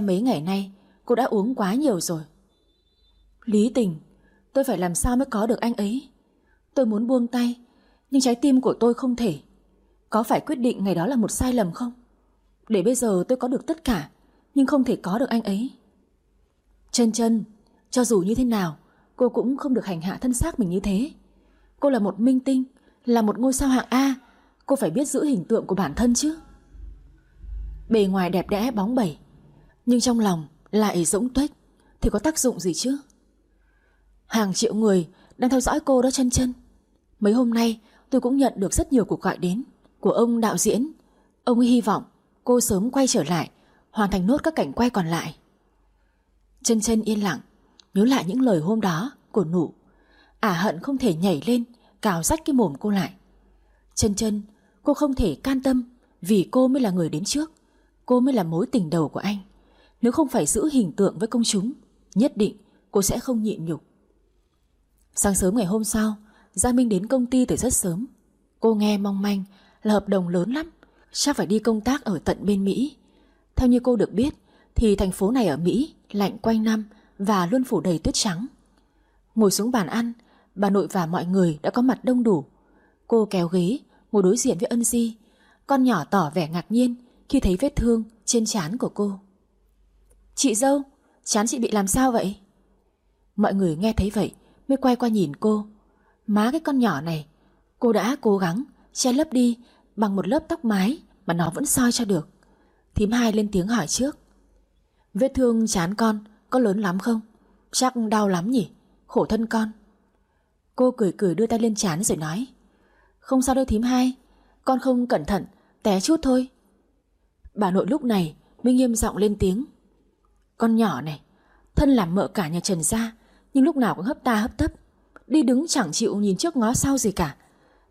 xem mấy ngày nay cô đã uống quá nhiều rồi. Lý tình, tôi phải làm sao mới có được anh ấy? Tôi muốn buông tay, nhưng trái tim của tôi không thể. Có phải quyết định ngày đó là một sai lầm không? Để bây giờ tôi có được tất cả, nhưng không thể có được anh ấy. Chân chân, cho dù như thế nào, cô cũng không được hành hạ thân xác mình như thế. Cô là một minh tinh, là một ngôi sao hạng A, cô phải biết giữ hình tượng của bản thân chứ. Bề ngoài đẹp đẽ bóng bẩy, nhưng trong lòng lại rỗng tuếch thì có tác dụng gì chứ? Hàng triệu người đang theo dõi cô đó chân chân. Mấy hôm nay tôi cũng nhận được rất nhiều cuộc gọi đến của ông đạo diễn. Ông ấy hy vọng cô sớm quay trở lại, hoàn thành nốt các cảnh quay còn lại. Chân chân yên lặng, nhớ lại những lời hôm đó của nụ. Ả hận không thể nhảy lên, cào rách cái mồm cô lại. Chân chân, cô không thể can tâm vì cô mới là người đến trước. Cô mới là mối tình đầu của anh. Nếu không phải giữ hình tượng với công chúng, nhất định cô sẽ không nhịn nhục. Sáng sớm ngày hôm sau, Gia Minh đến công ty từ rất sớm. Cô nghe mong manh là hợp đồng lớn lắm, chắc phải đi công tác ở tận bên Mỹ. Theo như cô được biết, thì thành phố này ở Mỹ lạnh quanh năm và luôn phủ đầy tuyết trắng. Ngồi xuống bàn ăn, bà nội và mọi người đã có mặt đông đủ. Cô kéo ghế, ngồi đối diện với ân di. Con nhỏ tỏ vẻ ngạc nhiên khi thấy vết thương trên trán của cô. Chị dâu, chán chị bị làm sao vậy? Mọi người nghe thấy vậy mới quay qua nhìn cô. Má cái con nhỏ này, cô đã cố gắng che lấp đi bằng một lớp tóc mái mà nó vẫn soi cho được. Thím hai lên tiếng hỏi trước. Vết thương chán con có lớn lắm không? Chắc đau lắm nhỉ, khổ thân con. Cô cười cười đưa tay lên chán rồi nói. Không sao đâu thím hai, con không cẩn thận, té chút thôi. Bà nội lúc này mới nghiêm giọng lên tiếng. Con nhỏ này, thân làm mợ cả nhà Trần gia, nhưng lúc nào cũng hấp ta hấp tấp. Đi đứng chẳng chịu nhìn trước ngó sau gì cả.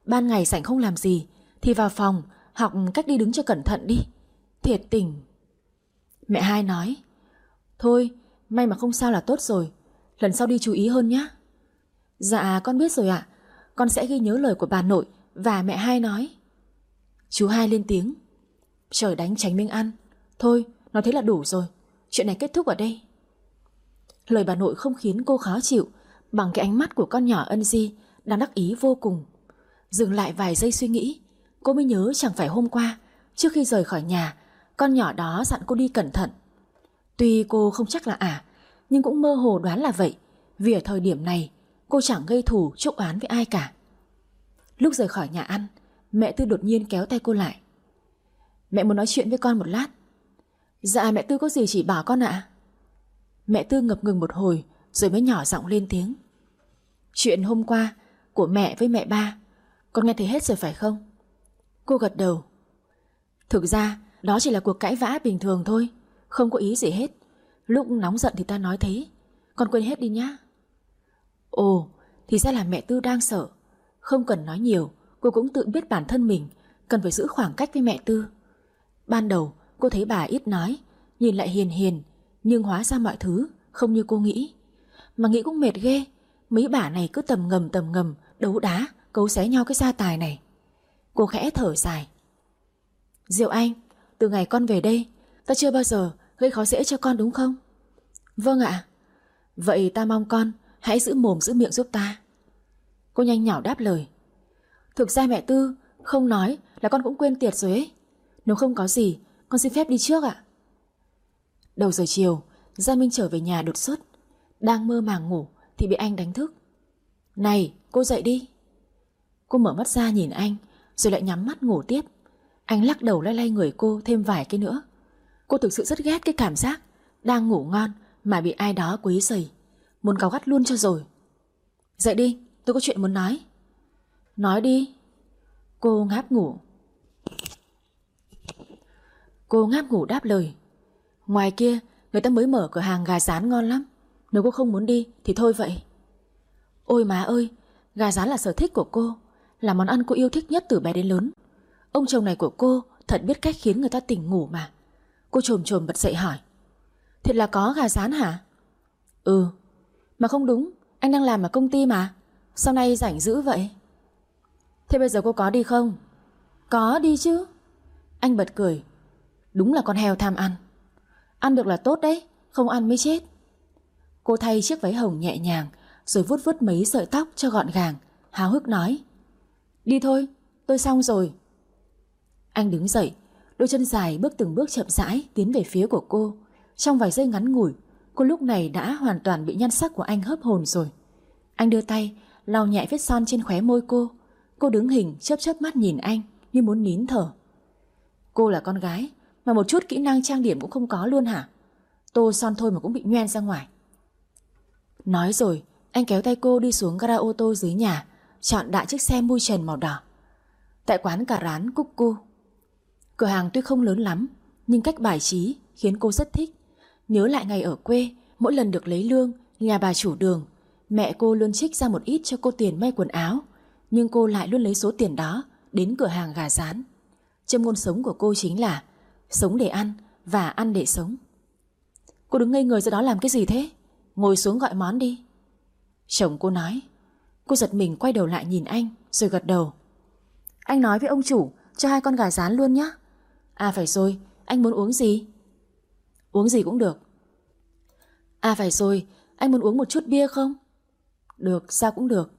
Ban ngày rảnh không làm gì, thì vào phòng học cách đi đứng cho cẩn thận đi. Thiệt tình. Mẹ hai nói, thôi, may mà không sao là tốt rồi, lần sau đi chú ý hơn nhé. Dạ, con biết rồi ạ, con sẽ ghi nhớ lời của bà nội và mẹ hai nói. Chú hai lên tiếng. Trời đánh tránh miếng ăn. Thôi, nói thế là đủ rồi. Chuyện này kết thúc ở đây. Lời bà nội không khiến cô khó chịu Bằng cái ánh mắt của con nhỏ ân di Đang đắc ý vô cùng. Dừng lại vài giây suy nghĩ Cô mới nhớ chẳng phải hôm qua Trước khi rời khỏi nhà Con nhỏ đó dặn cô đi cẩn thận. Tuy cô không chắc là à, Nhưng cũng mơ hồ đoán là vậy Vì ở thời điểm này Cô chẳng gây thù chúc oán với ai cả. Lúc rời khỏi nhà ăn Mẹ Tư đột nhiên kéo tay cô lại. Mẹ muốn nói chuyện với con một lát Dạ mẹ Tư có gì chỉ bảo con ạ? Mẹ Tư ngập ngừng một hồi, Rồi mới nhỏ giọng lên tiếng. Chuyện hôm qua Của mẹ với mẹ ba, Con nghe thấy hết rồi phải không? Cô gật đầu. Thực ra, đó chỉ là cuộc cãi vã bình thường thôi, Không có ý gì hết. Lúc nóng giận thì ta nói thế. Con quên hết đi nhá. Ồ, thì ra là mẹ Tư đang sợ. Không cần nói nhiều, Cô cũng tự biết bản thân mình Cần phải giữ khoảng cách với mẹ Tư. Ban đầu Cô thấy bà ít nói Nhìn lại hiền hiền Nhưng hóa ra mọi thứ không như cô nghĩ. Mà nghĩ cũng mệt ghê Mấy bà này cứ tầm ngầm tầm ngầm Đấu đá, cấu xé nhau cái gia tài này. Cô khẽ thở dài. Diệu Anh Từ ngày con về đây Ta chưa bao giờ gây khó dễ cho con đúng không? Vâng ạ. Vậy ta mong con hãy giữ mồm giữ miệng giúp ta. Cô nhanh nhỏ đáp lời. Thực ra mẹ Tư không nói là con cũng quên tiệt rồi ấy. Nếu không có gì con xin phép đi trước ạ. Đầu giờ chiều, Gia Minh trở về nhà đột xuất. Đang mơ màng ngủ thì bị anh đánh thức. Này, cô dậy đi. Cô mở mắt ra nhìn anh, Rồi lại nhắm mắt ngủ tiếp. Anh lắc đầu lay lay người cô thêm vài cái nữa. Cô thực sự rất ghét cái cảm giác Đang ngủ ngon mà bị ai đó quấy rầy. Muốn cáu gắt luôn cho rồi. Dậy đi, tôi có chuyện muốn nói. Nói đi. Cô ngáp ngủ. Cô ngáp ngủ đáp lời. Ngoài kia, người ta mới mở cửa hàng gà rán ngon lắm. Nếu cô không muốn đi, thì thôi vậy. Ôi má ơi, Gà rán là sở thích của cô, Là món ăn cô yêu thích nhất từ bé đến lớn. Ông chồng này của cô thật biết cách khiến người ta tỉnh ngủ mà. Cô trồm trồm bật dậy hỏi. Thiệt là có gà rán hả? Ừ. Mà không đúng, Anh đang làm ở công ty mà. Sau này rảnh dữ vậy? Thế bây giờ cô có đi không? Có đi chứ. Anh bật cười. Đúng là con heo tham ăn. Ăn được là tốt đấy Không ăn mới chết. Cô thay chiếc váy hồng nhẹ nhàng Rồi vuốt vuốt mấy sợi tóc cho gọn gàng Háo hức nói. Đi thôi, tôi xong rồi. Anh đứng dậy Đôi chân dài bước từng bước chậm rãi Tiến về phía của cô. Trong vài giây ngắn ngủi Cô lúc này đã hoàn toàn bị nhan sắc của anh hấp hồn rồi. Anh đưa tay lau nhẹ vết son trên khóe môi cô. Cô đứng hình chớp chớp mắt nhìn anh Như muốn nín thở. Cô là con gái mà một chút kỹ năng trang điểm cũng không có luôn hả? Tô son thôi mà cũng bị nhoen ra ngoài. Nói rồi, Anh kéo tay cô đi xuống gara ô tô dưới nhà, Chọn đại chiếc xe mui trần màu đỏ. Tại quán cà rán Cúc Cu. Cửa hàng tuy không lớn lắm, Nhưng cách bài trí khiến cô rất thích. Nhớ lại ngày ở quê, Mỗi lần được lấy lương, Nhà bà chủ đường, Mẹ cô luôn trích ra một ít cho cô tiền may quần áo, Nhưng cô lại luôn lấy số tiền đó Đến cửa hàng gà rán. Châm ngôn sống của cô chính là Sống để ăn và ăn để sống. Cô đứng ngây người ra đó làm cái gì thế? Ngồi xuống gọi món đi. Chồng cô nói, Cô giật mình quay đầu lại nhìn anh, Rồi gật đầu. Anh nói với ông chủ, cho hai con gà rán luôn nhé À phải rồi, Anh muốn uống gì? Uống gì cũng được. À phải rồi, Anh muốn uống một chút bia không? Được, sao cũng được.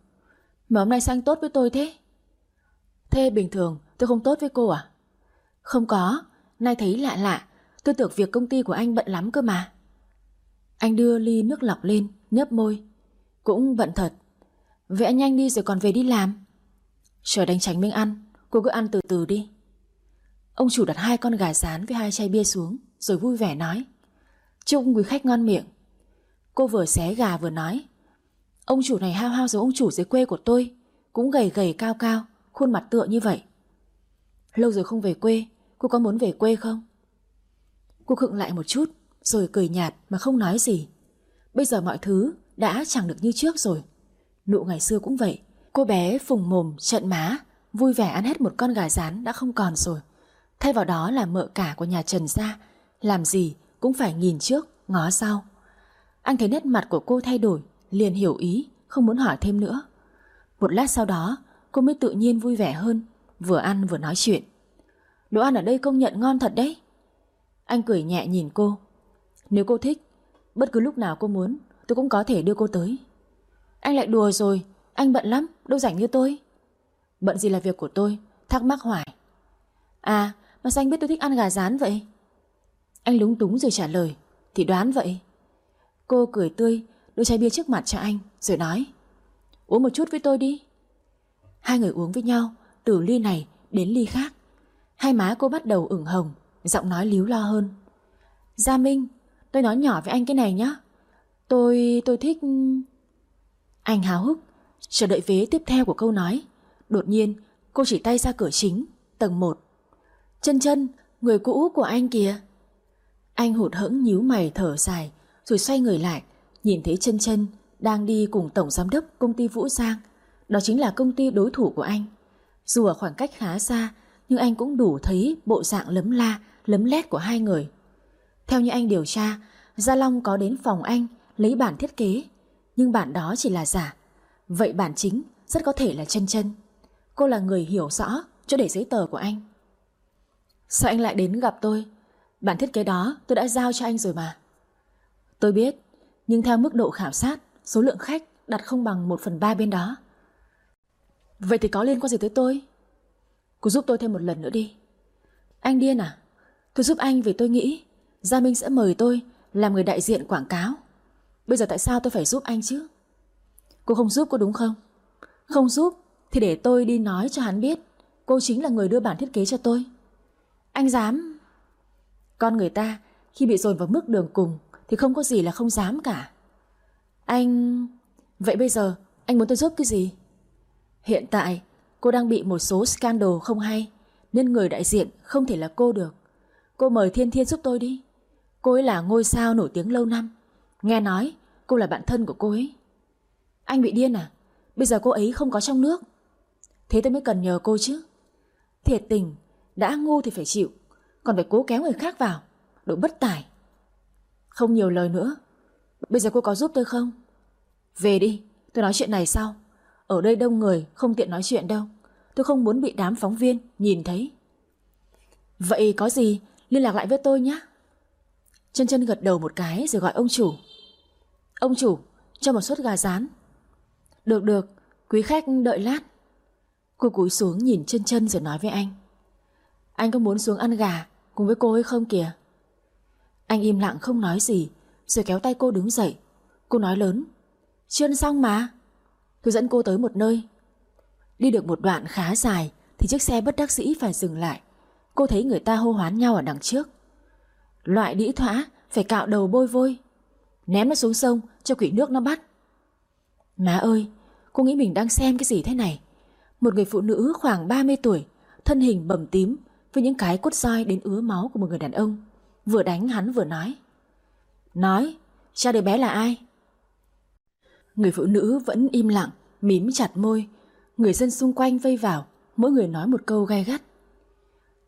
Mà hôm nay sao anh tốt với tôi thế. Thế bình thường, tôi không tốt với cô à? Không có Nay thấy lạ lạ, Tôi tưởng việc công ty của anh bận lắm cơ mà. Anh đưa ly nước lọc lên, Nhấp môi. Cũng bận thật. Vậy anh nhanh đi rồi còn về đi làm. Trời đánh tránh mình ăn, Cô cứ ăn từ từ đi. Ông chủ đặt hai con gà rán với hai chai bia xuống, Rồi vui vẻ nói. Chúc quý khách ngon miệng. Cô vừa xé gà vừa nói. Ông chủ này hao hao giống ông chủ dưới quê của tôi, Cũng gầy gầy cao cao, Khuôn mặt tựa như vậy. Lâu rồi không về quê Cô có muốn về quê không? Cô khựng lại một chút, Rồi cười nhạt mà không nói gì. Bây giờ mọi thứ đã chẳng được như trước rồi. Nụ ngày xưa cũng vậy, Cô bé phùng mồm trận má, Vui vẻ ăn hết một con gà rán đã không còn rồi. Thay vào đó là mợ cả của nhà Trần gia, Làm gì cũng phải nhìn trước, Ngó sau. Anh thấy nét mặt của cô thay đổi, Liền hiểu ý, không muốn hỏi thêm nữa. Một lát sau đó, cô mới tự nhiên vui vẻ hơn, Vừa ăn vừa nói chuyện. Đồ ăn ở đây công nhận ngon thật đấy. Anh cười nhẹ nhìn cô. Nếu cô thích, Bất cứ lúc nào cô muốn, Tôi cũng có thể đưa cô tới. Anh lại đùa rồi, Anh bận lắm, Đâu rảnh như tôi. Bận gì là việc của tôi, Thắc mắc hoài. À mà sao anh biết tôi thích ăn gà rán vậy? Anh lúng túng rồi trả lời, Thì đoán vậy. Cô cười tươi, đưa chai bia trước mặt cho anh, Rồi nói, Uống một chút với tôi đi. Hai người uống với nhau, Từ ly này đến ly khác. Hai má cô bắt đầu ửng hồng, Giọng nói líu lo hơn. Gia Minh, Tôi nói nhỏ với anh cái này nhé Tôi... tôi thích... Anh háo hức, Chờ đợi vế tiếp theo của câu nói. Đột nhiên, cô chỉ tay ra cửa chính, Tầng 1 Chân chân, Người cũ của anh kìa. Anh hụt hẫng nhíu mày thở dài, Rồi xoay người lại, Nhìn thấy chân chân đang đi cùng tổng giám đốc công ty Vũ Giang. Đó chính là công ty đối thủ của anh. Dù ở khoảng cách khá xa nhưng anh cũng đủ thấy bộ dạng lấm la, Lấm lét của hai người. Theo như anh điều tra, Gia Long có đến phòng anh, Lấy bản thiết kế. Nhưng bản đó chỉ là giả. Vậy bản chính rất có thể là chân chân. Cô là người hiểu rõ chỗ để giấy tờ của anh. Sao anh lại đến gặp tôi? Bản thiết kế đó tôi đã giao cho anh rồi mà. Tôi biết, Nhưng theo mức độ khảo sát, Số lượng khách đặt không bằng 1 phần 3 bên đó. Vậy thì có liên quan gì tới tôi? Cô giúp tôi thêm một lần nữa đi. Anh điên à? Tôi giúp anh vì tôi nghĩ Gia Minh sẽ mời tôi làm người đại diện quảng cáo. Bây giờ tại sao tôi phải giúp anh chứ? Cô không giúp có đúng không? Không giúp thì để tôi đi nói cho hắn biết. Cô chính là người đưa bản thiết kế cho tôi. Anh dám? Con người ta khi bị dồn vào mức đường cùng Thì không có gì là không dám cả. Anh... Vậy bây giờ anh muốn tôi giúp cái gì? Hiện tại cô đang bị một số scandal không hay, Nên người đại diện không thể là cô được. Cô mời Thiên Thiên giúp tôi đi. Cô ấy là ngôi sao nổi tiếng lâu năm. Nghe nói, cô là bạn thân của cô ấy. Anh bị điên à? Bây giờ cô ấy không có trong nước. Thế tôi mới cần nhờ cô chứ. Thiệt tình, Đã ngu thì phải chịu. Còn phải cố kéo người khác vào. Độ bất tài. Không nhiều lời nữa. Bây giờ cô có giúp tôi không? Về đi, Tôi nói chuyện này sau. Ở đây đông người không tiện nói chuyện đâu Tôi không muốn bị đám phóng viên nhìn thấy Vậy có gì liên lạc lại với tôi nhé Chân chân gật đầu một cái rồi gọi ông chủ. Ông chủ, cho một suất gà rán. Được được, quý khách đợi lát. Cô cúi xuống nhìn chân chân rồi nói với anh. Anh có muốn xuống ăn gà cùng với cô ấy không kìa? Anh im lặng không nói gì rồi kéo tay cô đứng dậy. Cô nói lớn. Chưa ăn xong mà. Tôi dẫn cô tới một nơi. Đi được một đoạn khá dài thì chiếc xe bất đắc dĩ phải dừng lại. Cô thấy người ta hô hoán nhau ở đằng trước. Loại đĩ thỏa phải cạo đầu bôi vôi. Ném nó xuống sông cho quỷ nước nó bắt. Má ơi, cô nghĩ mình đang xem cái gì thế này? Một người phụ nữ khoảng 30 tuổi, thân hình bầm tím với những cái cốt roi đến ứa máu của một người đàn ông. Vừa đánh hắn vừa nói. Nói, cha đứa bé là ai? Người phụ nữ vẫn im lặng, mím chặt môi. Người dân xung quanh vây vào, mỗi người nói một câu gai gắt.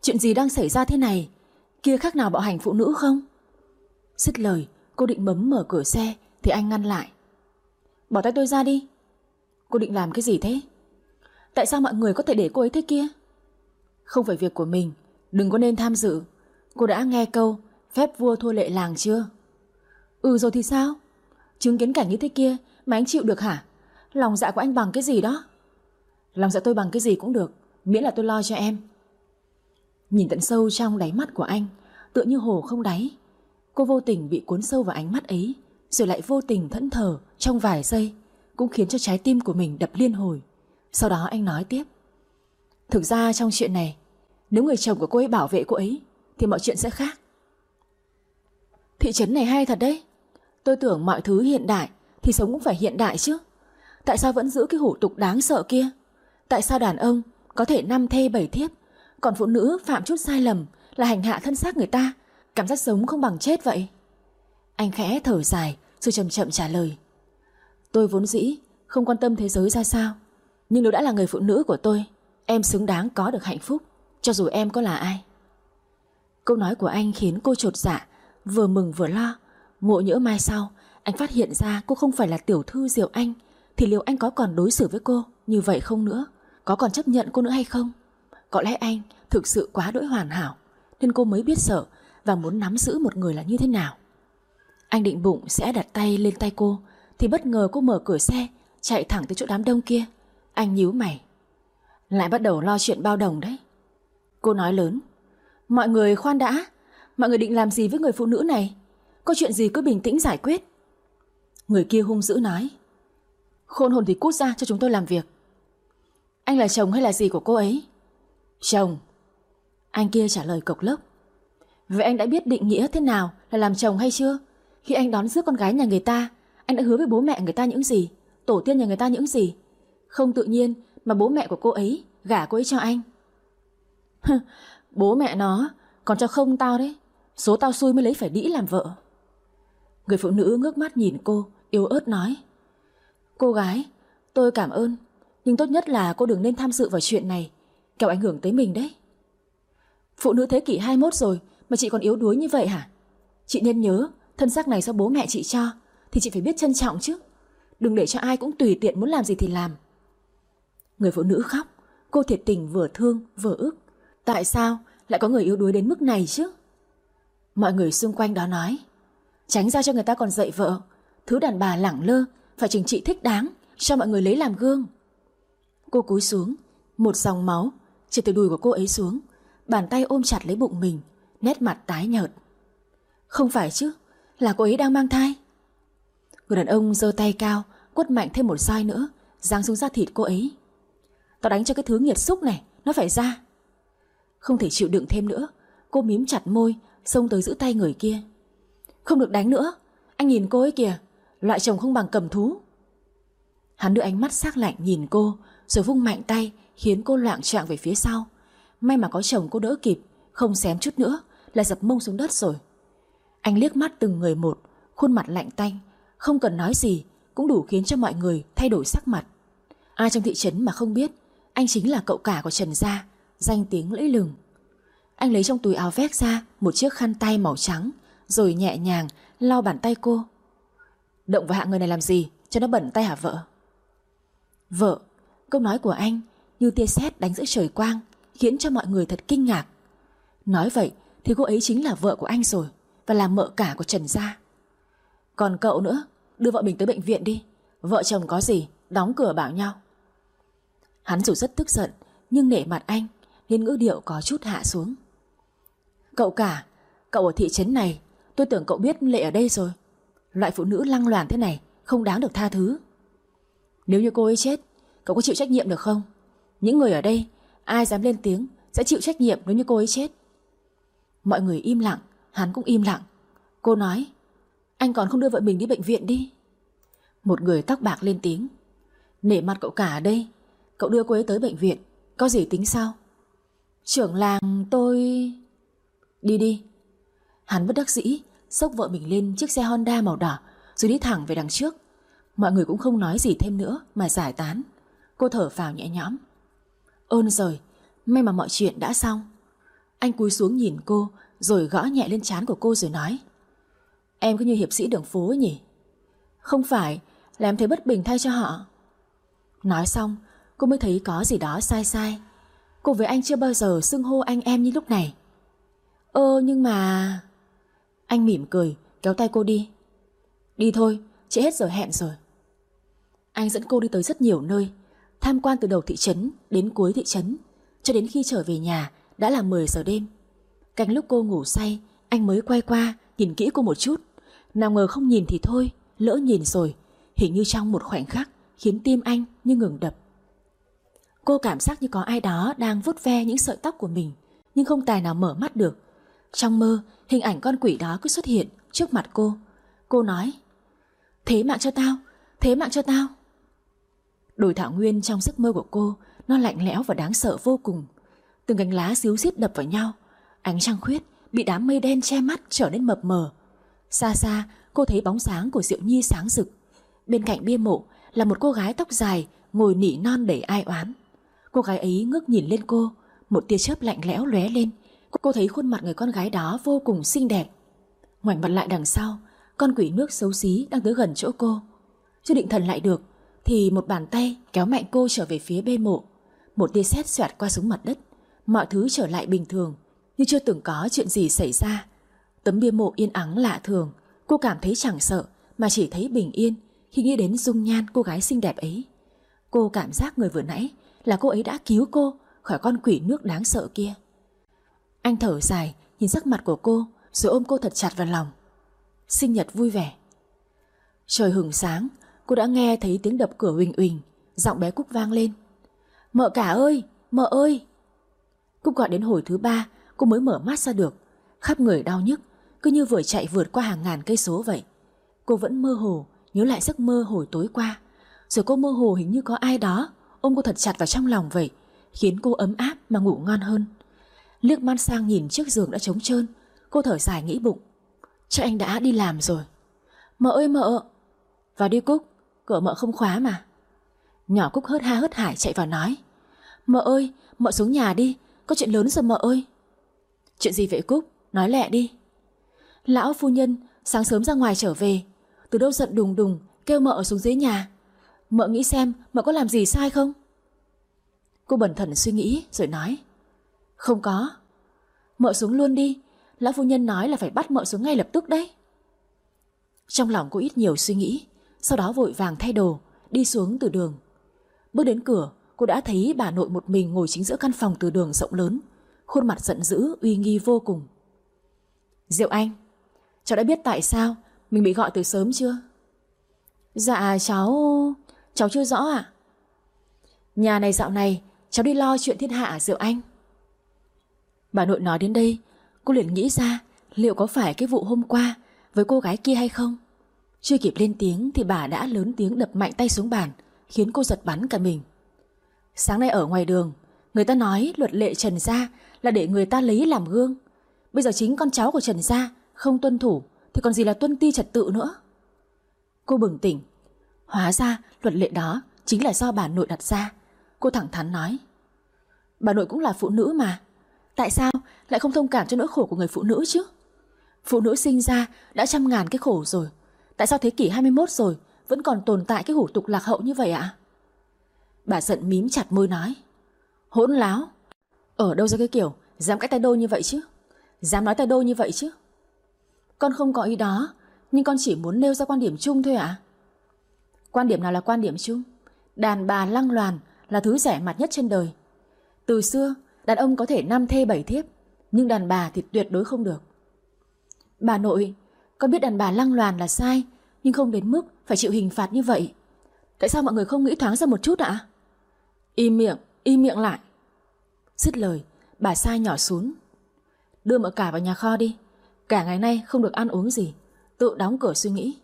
Chuyện gì đang xảy ra thế này? Kia khác nào bạo hành phụ nữ không? Xích lời, cô định bấm mở cửa xe thì anh ngăn lại. Bỏ tay tôi ra đi. Cô định làm cái gì thế? Tại sao mọi người có thể để cô ấy thế kia? Không phải việc của mình, đừng có nên tham dự. Cô đã nghe câu phép vua thua lệ làng chưa? Ừ rồi thì sao? Chứng kiến cảnh như thế kia mà anh chịu được hả? Lòng dạ của anh bằng cái gì đó? Lòng dạ tôi bằng cái gì cũng được, miễn là tôi lo cho em. Nhìn tận sâu trong đáy mắt của anh, tựa như hồ không đáy. Cô vô tình bị cuốn sâu vào ánh mắt ấy, rồi lại vô tình thẫn thờ trong vài giây, cũng khiến cho trái tim của mình đập liên hồi. Sau đó anh nói tiếp. Thực ra trong chuyện này, nếu người chồng của cô ấy bảo vệ cô ấy, thì mọi chuyện sẽ khác. Thị trấn này hay thật đấy. Tôi tưởng mọi thứ hiện đại thì sống cũng phải hiện đại chứ. Tại sao vẫn giữ cái hủ tục đáng sợ kia? Tại sao đàn ông có thể năm thê bảy thiếp, còn phụ nữ phạm chút sai lầm là hành hạ thân xác người ta, cảm giác sống không bằng chết vậy? Anh khẽ thở dài rồi chậm chậm trả lời. Tôi vốn dĩ không quan tâm thế giới ra sao, nhưng nếu đã là người phụ nữ của tôi, em xứng đáng có được hạnh phúc, cho dù em có là ai. Câu nói của anh khiến cô trột dạ, vừa mừng vừa lo. Ngộ nhỡ mai sau, anh phát hiện ra cô không phải là tiểu thư Diệu Anh, thì liệu anh có còn đối xử với cô như vậy không nữa? Có còn chấp nhận cô nữa hay không? Có lẽ anh thực sự quá đỗi hoàn hảo, nên cô mới biết sợ và muốn nắm giữ một người là như thế nào. Anh định bụng sẽ đặt tay lên tay cô, thì bất ngờ cô mở cửa xe, chạy thẳng tới chỗ đám đông kia. Anh nhíu mày. Lại bắt đầu lo chuyện bao đồng đấy. Cô nói lớn. Mọi người khoan đã, mọi người định làm gì với người phụ nữ này? Có chuyện gì cứ bình tĩnh giải quyết. Người kia hung dữ nói. Khôn hồn thì cút ra cho chúng tôi làm việc. Anh là chồng hay là gì của cô ấy? Chồng. Anh kia trả lời cộc lốc. Vậy anh đã biết định nghĩa thế nào là làm chồng hay chưa? Khi anh đón rước con gái nhà người ta, anh đã hứa với bố mẹ người ta những gì? Tổ tiên nhà người ta những gì? Không tự nhiên mà bố mẹ của cô ấy gả cô ấy cho anh. bố mẹ nó còn cho không tao đấy. Số tao xui mới lấy phải đĩ làm vợ. Người phụ nữ ngước mắt nhìn cô, yếu ớt nói. Cô gái, tôi cảm ơn, nhưng tốt nhất là cô đừng nên tham dự vào chuyện này, kẻo ảnh hưởng tới mình đấy. Phụ nữ thế kỷ 21 rồi mà chị còn yếu đuối như vậy hả? Chị nên nhớ, thân xác này do bố mẹ chị cho, thì chị phải biết trân trọng chứ. Đừng để cho ai cũng tùy tiện muốn làm gì thì làm. Người phụ nữ khóc, cô thiệt tình vừa thương vừa ức. Tại sao lại có người yếu đuối đến mức này chứ? Mọi người xung quanh đó nói, tránh ra cho người ta còn dạy vợ, thứ đàn bà lẳng lơ, phải trừng trị thích đáng, cho mọi người lấy làm gương. Cô cúi xuống, một dòng máu Chỉ từ đùi của cô ấy xuống, bàn tay ôm chặt lấy bụng mình, nét mặt tái nhợt. Không phải chứ, là cô ấy đang mang thai. Người đàn ông giơ tay cao, quất mạnh thêm một roi nữa, giáng xuống da thịt cô ấy. Tao đánh cho cái thứ nghiệt xúc này, nó phải ra. Không thể chịu đựng thêm nữa, cô mím chặt môi, xông tới giữ tay người kia. Không được đánh nữa, anh nhìn cô ấy kìa, loại chồng không bằng cầm thú. Hắn đưa ánh mắt sắc lạnh nhìn cô, rồi vung mạnh tay, khiến cô loạn trạng về phía sau. May mà có chồng cô đỡ kịp, không xém chút nữa, là dập mông xuống đất rồi. Anh liếc mắt từng người một, khuôn mặt lạnh tanh, không cần nói gì, cũng đủ khiến cho mọi người thay đổi sắc mặt. Ai trong thị trấn mà không biết, anh chính là cậu cả của Trần Gia, danh tiếng lẫy lừng. Anh lấy trong túi áo vét ra một chiếc khăn tay màu trắng, rồi nhẹ nhàng lau bàn tay cô. Động vào hạng người này làm gì, cho nó bẩn tay hả vợ? Vợ, câu nói của anh như tia sét đánh giữa trời quang, khiến cho mọi người thật kinh ngạc. Nói vậy thì cô ấy chính là vợ của anh rồi, và là mợ cả của Trần Gia. Còn cậu nữa, đưa vợ mình tới bệnh viện đi. Vợ chồng có gì, đóng cửa bảo nhau. Hắn dù rất tức giận, nhưng nể mặt anh, nên ngữ điệu có chút hạ xuống. Cậu cả, cậu ở thị trấn này, tôi tưởng cậu biết Lệ ở đây rồi. Loại phụ nữ lăng loàn thế này, không đáng được tha thứ. Nếu như cô ấy chết, cậu có chịu trách nhiệm được không? Những người ở đây, ai dám lên tiếng sẽ chịu trách nhiệm nếu như cô ấy chết. Mọi người im lặng, hắn cũng im lặng. Cô nói, anh còn không đưa vợ mình đi bệnh viện đi. Một người tóc bạc lên tiếng. Nể mặt cậu cả ở đây, cậu đưa cô ấy tới bệnh viện, có gì tính sao? Trưởng làng tôi... Đi đi. Hắn bất đắc dĩ, xốc vợ mình lên chiếc xe Honda màu đỏ rồi đi thẳng về đằng trước. Mọi người cũng không nói gì thêm nữa mà giải tán. Cô thở vào nhẹ nhõm. Ơn rồi, may mà mọi chuyện đã xong. Anh cúi xuống nhìn cô rồi gõ nhẹ lên trán của cô rồi nói. Em cứ như hiệp sĩ đường phố nhỉ? Không phải là em thấy bất bình thay cho họ. Nói xong, cô mới thấy có gì đó sai sai. Cô với anh chưa bao giờ xưng hô anh em như lúc này. Ơ nhưng mà... Anh mỉm cười, kéo tay cô đi. Đi thôi, chị hết giờ hẹn rồi. Anh dẫn cô đi tới rất nhiều nơi, tham quan từ đầu thị trấn đến cuối thị trấn, cho đến khi trở về nhà đã là 10 giờ đêm. Cánh lúc cô ngủ say, anh mới quay qua, nhìn kỹ cô một chút. Nào ngờ không nhìn thì thôi, lỡ nhìn rồi, hình như trong một khoảnh khắc khiến tim anh như ngừng đập. Cô cảm giác như có ai đó đang vuốt ve những sợi tóc của mình, nhưng không tài nào mở mắt được. Trong mơ, hình ảnh con quỷ đó cứ xuất hiện trước mặt cô. Cô nói, thế mạng cho tao, thế mạng cho tao. Đồi thảo nguyên trong giấc mơ của cô, nó lạnh lẽo và đáng sợ vô cùng. Từng cánh lá xíu xiết đập vào nhau, ánh trăng khuyết bị đám mây đen che mắt trở nên mập mờ. Xa xa, cô thấy bóng sáng của Diệu Nhi sáng rực. Bên cạnh bia mộ là một cô gái tóc dài ngồi nỉ non để ai oán. Cô gái ấy ngước nhìn lên cô, một tia chớp lạnh lẽo lóe lên. Cô thấy khuôn mặt người con gái đó vô cùng xinh đẹp. Ngoảnh mặt lại đằng sau, con quỷ nước xấu xí đang tới gần chỗ cô. Chưa định thần lại được, thì một bàn tay kéo mạnh cô trở về phía bên mộ. Một tia sét xoẹt qua xuống mặt đất, mọi thứ trở lại bình thường, như chưa từng có chuyện gì xảy ra. Tấm bia mộ yên ắng lạ thường, cô cảm thấy chẳng sợ mà chỉ thấy bình yên khi nghĩ đến dung nhan cô gái xinh đẹp ấy. Cô cảm giác người vừa nãy là cô ấy đã cứu cô khỏi con quỷ nước đáng sợ kia. Anh thở dài nhìn sắc mặt của cô rồi ôm cô thật chặt vào lòng. Sinh nhật vui vẻ. Trời hừng sáng, cô đã nghe thấy tiếng đập cửa huỳnh huỳnh, giọng bé Cúc vang lên. Mợ cả ơi, mợ ơi. Cúc gọi đến hồi thứ ba, cô mới mở mắt ra được. Khắp người đau nhức, cứ như vừa chạy vượt qua hàng ngàn cây số vậy. Cô vẫn mơ hồ, nhớ lại giấc mơ hồi tối qua. Rồi cô mơ hồ hình như có ai đó ôm cô thật chặt vào trong lòng vậy, khiến cô ấm áp mà ngủ ngon hơn. Liếc man sang nhìn chiếc giường đã trống trơn, cô thở dài nghĩ bụng. Chắc anh đã đi làm rồi. Mợ ơi mợ! Vào đi Cúc, cửa mợ không khóa mà. Nhỏ Cúc hớt ha hớt hải chạy vào nói. Mợ ơi, mợ xuống nhà đi, có chuyện lớn rồi mợ ơi. Chuyện gì vậy Cúc? Nói lẹ đi. Lão phu nhân sáng sớm ra ngoài trở về, từ đâu giận đùng đùng kêu mợ xuống dưới nhà. Mợ nghĩ xem mợ có làm gì sai không? Cô bẩn thần suy nghĩ rồi nói. Không có. Mợ xuống luôn đi, lão phu nhân nói là phải bắt mợ xuống ngay lập tức đấy. Trong lòng cô ít nhiều suy nghĩ, sau đó vội vàng thay đồ, đi xuống từ đường. Bước đến cửa, cô đã thấy bà nội một mình ngồi chính giữa căn phòng từ đường rộng lớn, khuôn mặt giận dữ, uy nghi vô cùng. Diệu Anh, cháu đã biết tại sao mình bị gọi từ sớm chưa? Dạ cháu... cháu chưa rõ ạ. Nhà này dạo này cháu đi lo chuyện thiên hạ à, Diệu Anh. Bà nội nói đến đây, cô liền nghĩ ra liệu có phải cái vụ hôm qua với cô gái kia hay không. Chưa kịp lên tiếng thì bà đã lớn tiếng đập mạnh tay xuống bàn, khiến cô giật bắn cả mình. Sáng nay ở ngoài đường, người ta nói luật lệ Trần Gia là để người ta lấy làm gương. Bây giờ chính con cháu của Trần Gia không tuân thủ thì còn gì là tuân ti trật tự nữa. Cô bừng tỉnh, hóa ra luật lệ đó chính là do bà nội đặt ra. Cô thẳng thắn nói. Bà nội cũng là phụ nữ mà. Tại sao lại không thông cảm cho nỗi khổ của người phụ nữ chứ? Phụ nữ sinh ra đã trăm ngàn cái khổ rồi. Tại sao thế kỷ 21 rồi vẫn còn tồn tại cái hủ tục lạc hậu như vậy ạ? Bà giận mím chặt môi nói. Hỗn láo. Ở đâu ra cái kiểu dám cãi tay đôi như vậy chứ? Dám nói tay đôi như vậy chứ? Con không có ý đó, Nhưng con chỉ muốn nêu ra quan điểm chung thôi ạ Quan điểm nào là quan điểm chung Đàn bà lăng loàn Là thứ rẻ mặt nhất trên đời Từ xưa đàn ông có thể năm thê bảy thiếp, Nhưng đàn bà thì tuyệt đối không được. Bà nội, Con biết đàn bà lăng loàn là sai, Nhưng không đến mức phải chịu hình phạt như vậy. Tại sao mọi người không nghĩ thoáng ra một chút ạ? Im miệng Im miệng lại. Dứt lời, bà sai nhỏ xuống. Đưa mợ cả vào nhà kho đi. Cả ngày nay không được ăn uống gì, Tự đóng cửa suy nghĩ.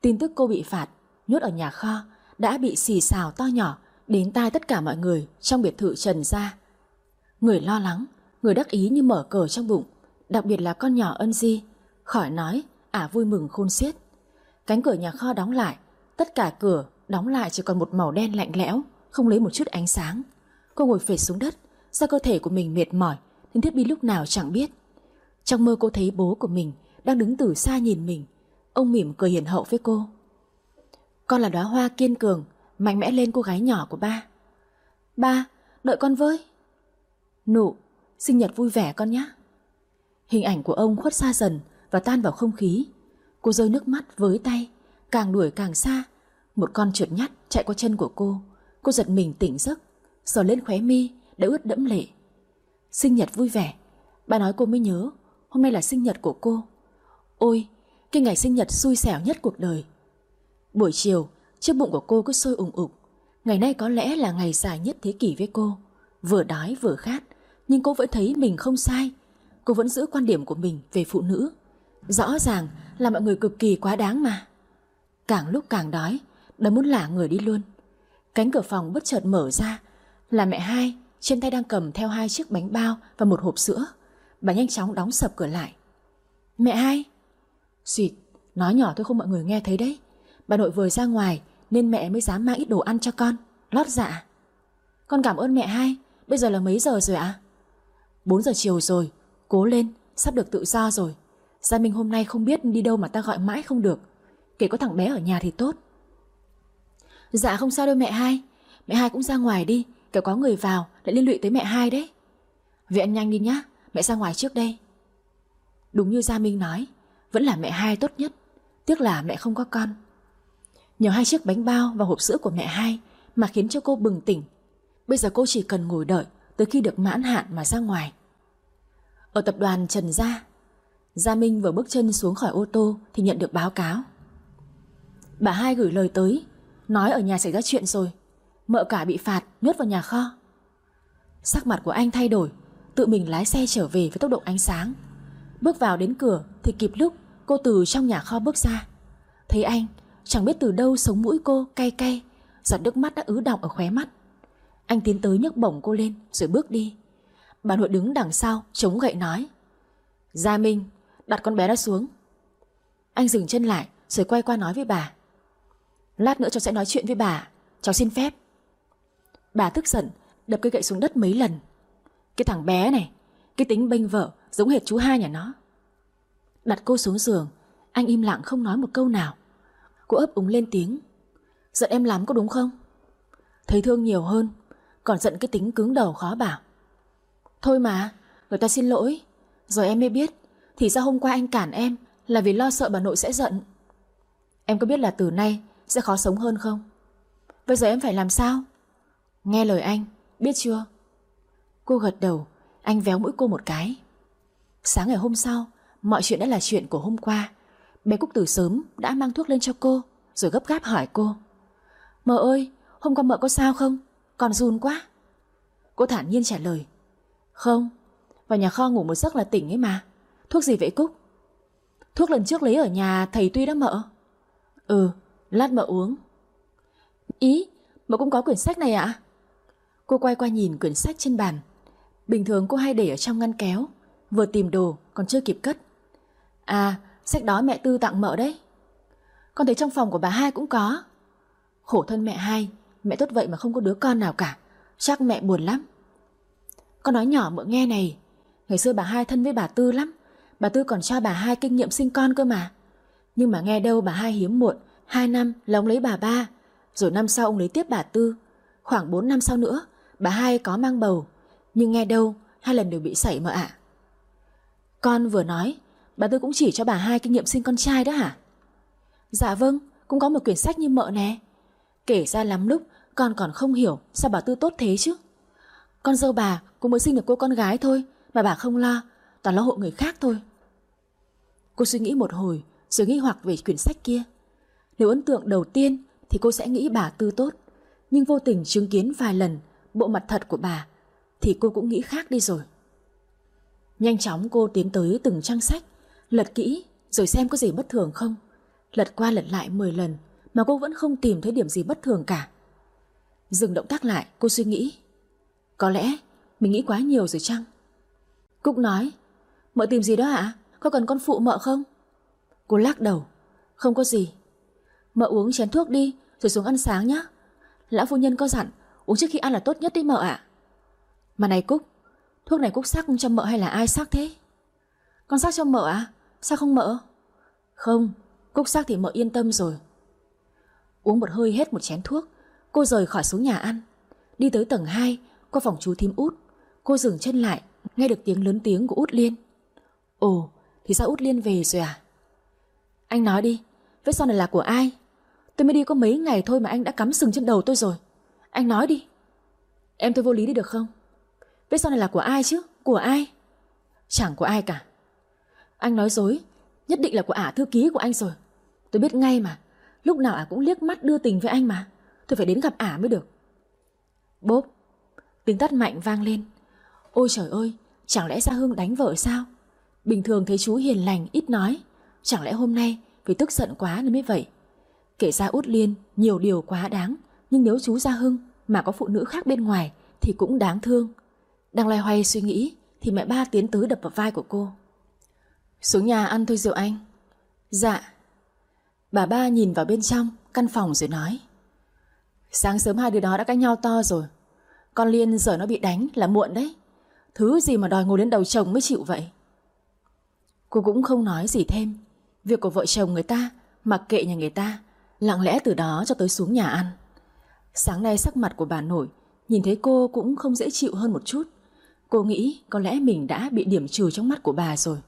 Tin tức cô bị phạt, Nhốt ở nhà kho, Đã bị xì xào to nhỏ, Đến tai tất cả mọi người trong biệt thự Trần Gia. Người lo lắng Người đắc ý như mở cờ trong bụng Đặc biệt là con nhỏ ân di Khỏi nói ả vui mừng khôn xiết. Cánh cửa nhà kho đóng lại Tất cả cửa đóng lại chỉ còn một màu đen lạnh lẽo Không lấy một chút ánh sáng. Cô ngồi phệt xuống đất Do cơ thể của mình mệt mỏi Nên thiết bị lúc nào chẳng biết. Trong mơ cô thấy bố của mình Đang đứng từ xa nhìn mình Ông mỉm cười hiền hậu với cô. Con là đóa hoa kiên cường Mạnh mẽ lên cô gái nhỏ của ba. Ba, đợi con với. Nụ, sinh nhật vui vẻ con nhé. Hình ảnh của ông khuất xa dần Và tan vào không khí. Cô rơi nước mắt với tay Càng đuổi càng xa. Một con trượt nhắt chạy qua chân của cô. Cô giật mình tỉnh giấc Sờ lên khóe mi đã ướt đẫm lệ. Sinh nhật vui vẻ. Bà nói cô mới nhớ Hôm nay là sinh nhật của cô. Ôi cái ngày sinh nhật xui xẻo nhất cuộc đời. Buổi chiều Chiếc bụng của cô cứ sôi ủng ục. Ngày nay có lẽ là ngày dài nhất thế kỷ với cô. Vừa đói vừa khát. Nhưng cô vẫn thấy mình không sai. Cô vẫn giữ quan điểm của mình về phụ nữ. Rõ ràng là mọi người cực kỳ quá đáng mà. Càng lúc càng đói Đã muốn lả người đi luôn. Cánh cửa phòng bất chợt mở ra. Là mẹ hai, Trên tay đang cầm theo hai chiếc bánh bao Và một hộp sữa. Bà nhanh chóng đóng sập cửa lại. Mẹ hai! Xịt, Nói nhỏ thôi không mọi người nghe thấy đấy. Bà nội vừa ra ngoài Nên mẹ mới dám mang ít đồ ăn cho con. Lót dạ. Con cảm ơn mẹ hai, Bây giờ là mấy giờ rồi ạ? à? 4 giờ chiều rồi, Cố lên, Sắp được tự do rồi. Gia Minh hôm nay không biết đi đâu mà ta gọi mãi không được. Kể có thằng bé ở nhà thì tốt. Dạ không sao đâu mẹ hai. Mẹ hai cũng ra ngoài đi Kể có người vào lại liên lụy tới mẹ hai đấy. Vậy anh nhanh đi nhá, Mẹ ra ngoài trước đây. Đúng như Gia Minh nói, Vẫn là mẹ hai tốt nhất, Tiếc là mẹ không có con. Nhờ hai chiếc bánh bao và hộp sữa của mẹ hai Mà khiến cho cô bừng tỉnh. Bây giờ cô chỉ cần ngồi đợi Tới khi được mãn hạn mà ra ngoài. Ở tập đoàn Trần Gia Gia Minh vừa bước chân xuống khỏi ô tô Thì nhận được báo cáo. Bà hai gửi lời tới, Nói ở nhà xảy ra chuyện rồi, Mợ cả bị phạt, nhốt vào nhà kho. Sắc mặt của anh thay đổi, Tự mình lái xe trở về với tốc độ ánh sáng. Bước vào đến cửa Thì kịp lúc cô từ trong nhà kho bước ra. Thấy anh, Chẳng biết từ đâu sống mũi cô cay cay, Giọt nước mắt đã ứ đọng ở khóe mắt. Anh tiến tới nhấc bổng cô lên, Rồi bước đi. Bà nội đứng đằng sau, chống gậy nói. Gia Minh, đặt con bé đó xuống. Anh dừng chân lại, Rồi quay qua nói với bà. Lát nữa cháu sẽ nói chuyện với bà, Cháu xin phép. Bà tức giận, đập cây gậy xuống đất mấy lần. Cái thằng bé này, Cái tính bênh vợ, giống hệt chú hai nhà nó. Đặt cô xuống giường, Anh im lặng không nói một câu nào. Cô ấp úng lên tiếng. Giận em lắm có đúng không? Thấy thương nhiều hơn còn giận cái tính cứng đầu khó bảo. Thôi mà, Người ta xin lỗi. Rồi em mới biết, Thì ra hôm qua anh cản em Là vì lo sợ bà nội sẽ giận. Em có biết là từ nay Sẽ khó sống hơn không? Bây giờ em phải làm sao? Nghe lời anh, Biết chưa? Cô gật đầu, Anh véo mũi cô một cái. Sáng ngày hôm sau, Mọi chuyện đã là chuyện của hôm qua. Bé Cúc từ sớm đã mang thuốc lên cho cô, Rồi gấp gáp hỏi cô. Mợ ơi, hôm qua mợ có sao không? Còn run quá. Cô thản nhiên trả lời, Không, Vào nhà kho ngủ một giấc là tỉnh ấy mà. Thuốc gì vậy Cúc? Thuốc lần trước lấy ở nhà thầy Tuy đã mợ. Ừ lát mợ uống. Ý, mợ cũng có quyển sách này ạ. Cô quay qua nhìn quyển sách trên bàn. Bình thường cô hay để ở trong ngăn kéo, Vừa tìm đồ còn chưa kịp cất. À sách đó mẹ Tư tặng mợ đấy. Con thấy trong phòng của bà hai cũng có. Khổ thân mẹ hai. Mẹ tốt vậy mà không có đứa con nào cả. Chắc mẹ buồn lắm. Con nói nhỏ mợ nghe này. Ngày xưa bà hai thân với bà Tư lắm. Bà Tư còn cho bà hai kinh nghiệm sinh con cơ mà. Nhưng mà nghe đâu bà hai hiếm muộn. Hai năm là ông lấy bà ba. Rồi năm sau ông lấy tiếp bà Tư. Khoảng 4 năm sau nữa Bà hai có mang bầu. Nhưng nghe đâu hai lần đều bị sảy mợ ạ. Con vừa nói Bà tư cũng chỉ cho bà hai kinh nghiệm sinh con trai đó hả? Dạ vâng, cũng có một quyển sách như mợ nè. Kể ra lắm lúc con còn không hiểu sao bà Tư tốt thế chứ. Con dâu bà cũng mới sinh được cô con gái thôi mà bà không lo, toàn lo hộ người khác thôi. Cô suy nghĩ một hồi rồi nghĩ hoặc về quyển sách kia. Nếu ấn tượng đầu tiên thì cô sẽ nghĩ bà Tư tốt, nhưng vô tình chứng kiến vài lần bộ mặt thật của bà thì cô cũng nghĩ khác đi rồi. Nhanh chóng cô tiến tới từng trang sách, lật kỹ rồi xem có gì bất thường không. Lật qua lật lại 10 lần mà cô vẫn không tìm thấy điểm gì bất thường cả. Dừng động tác lại, cô suy nghĩ. Có lẽ mình nghĩ quá nhiều rồi chăng? Cúc nói, mợ tìm gì đó ạ? Có cần con phụ mợ không? Cô lắc đầu, không có gì. Mợ uống chén thuốc đi rồi xuống ăn sáng nhé. Lão phu nhân có dặn uống trước khi ăn là tốt nhất đấy mợ ạ. Mà này Cúc, thuốc này Cúc sắc cho mợ hay là ai sắc thế? Con sắc cho mợ à? Sao không mợ? Không, Cúc sắc thì mợ yên tâm rồi. Uống một hơi hết một chén thuốc, cô rời khỏi xuống nhà ăn. Đi tới tầng 2, qua phòng chú thím út. Cô dừng chân lại, nghe được tiếng lớn tiếng của út Liên. Ồ, thì sao út Liên về rồi à? Anh nói đi, vết son này là của ai? Tôi mới đi có mấy ngày thôi mà anh đã cắm sừng trên đầu tôi rồi. Anh nói đi. Em tôi vô lý đi được không? Vết son này là của ai chứ? Của ai? Chẳng của ai cả. Anh nói dối, nhất định là của ả thư ký của anh rồi. Tôi biết ngay mà, lúc nào ả cũng liếc mắt đưa tình với anh mà. Tôi phải đến gặp ả mới được. Bốp, tiếng tắt mạnh vang lên. Ôi trời ơi, chẳng lẽ Gia Hương đánh vợ sao? Bình thường thấy chú hiền lành, ít nói. Chẳng lẽ hôm nay vì tức giận quá nên mới vậy? Kể ra út liên nhiều điều quá đáng, nhưng nếu chú Gia Hưng mà có phụ nữ khác bên ngoài thì cũng đáng thương. Đang loay hoay suy nghĩ thì mẹ ba tiến tới đập vào vai của cô. Xuống nhà ăn thôi rượu anh. Dạ. Bà ba nhìn vào bên trong căn phòng rồi nói. Sáng sớm hai đứa đó đã cãi nhau to rồi. Con Liên giờ nó bị đánh là muộn đấy. Thứ gì mà đòi ngồi lên đầu chồng mới chịu vậy. Cô cũng không nói gì thêm. Việc của vợ chồng người ta, mặc kệ nhà người ta, lặng lẽ từ đó cho tới xuống nhà ăn. Sáng nay sắc mặt của bà nổi, nhìn thấy cô cũng không dễ chịu hơn một chút. Cô nghĩ có lẽ mình đã bị điểm trừ trong mắt của bà rồi.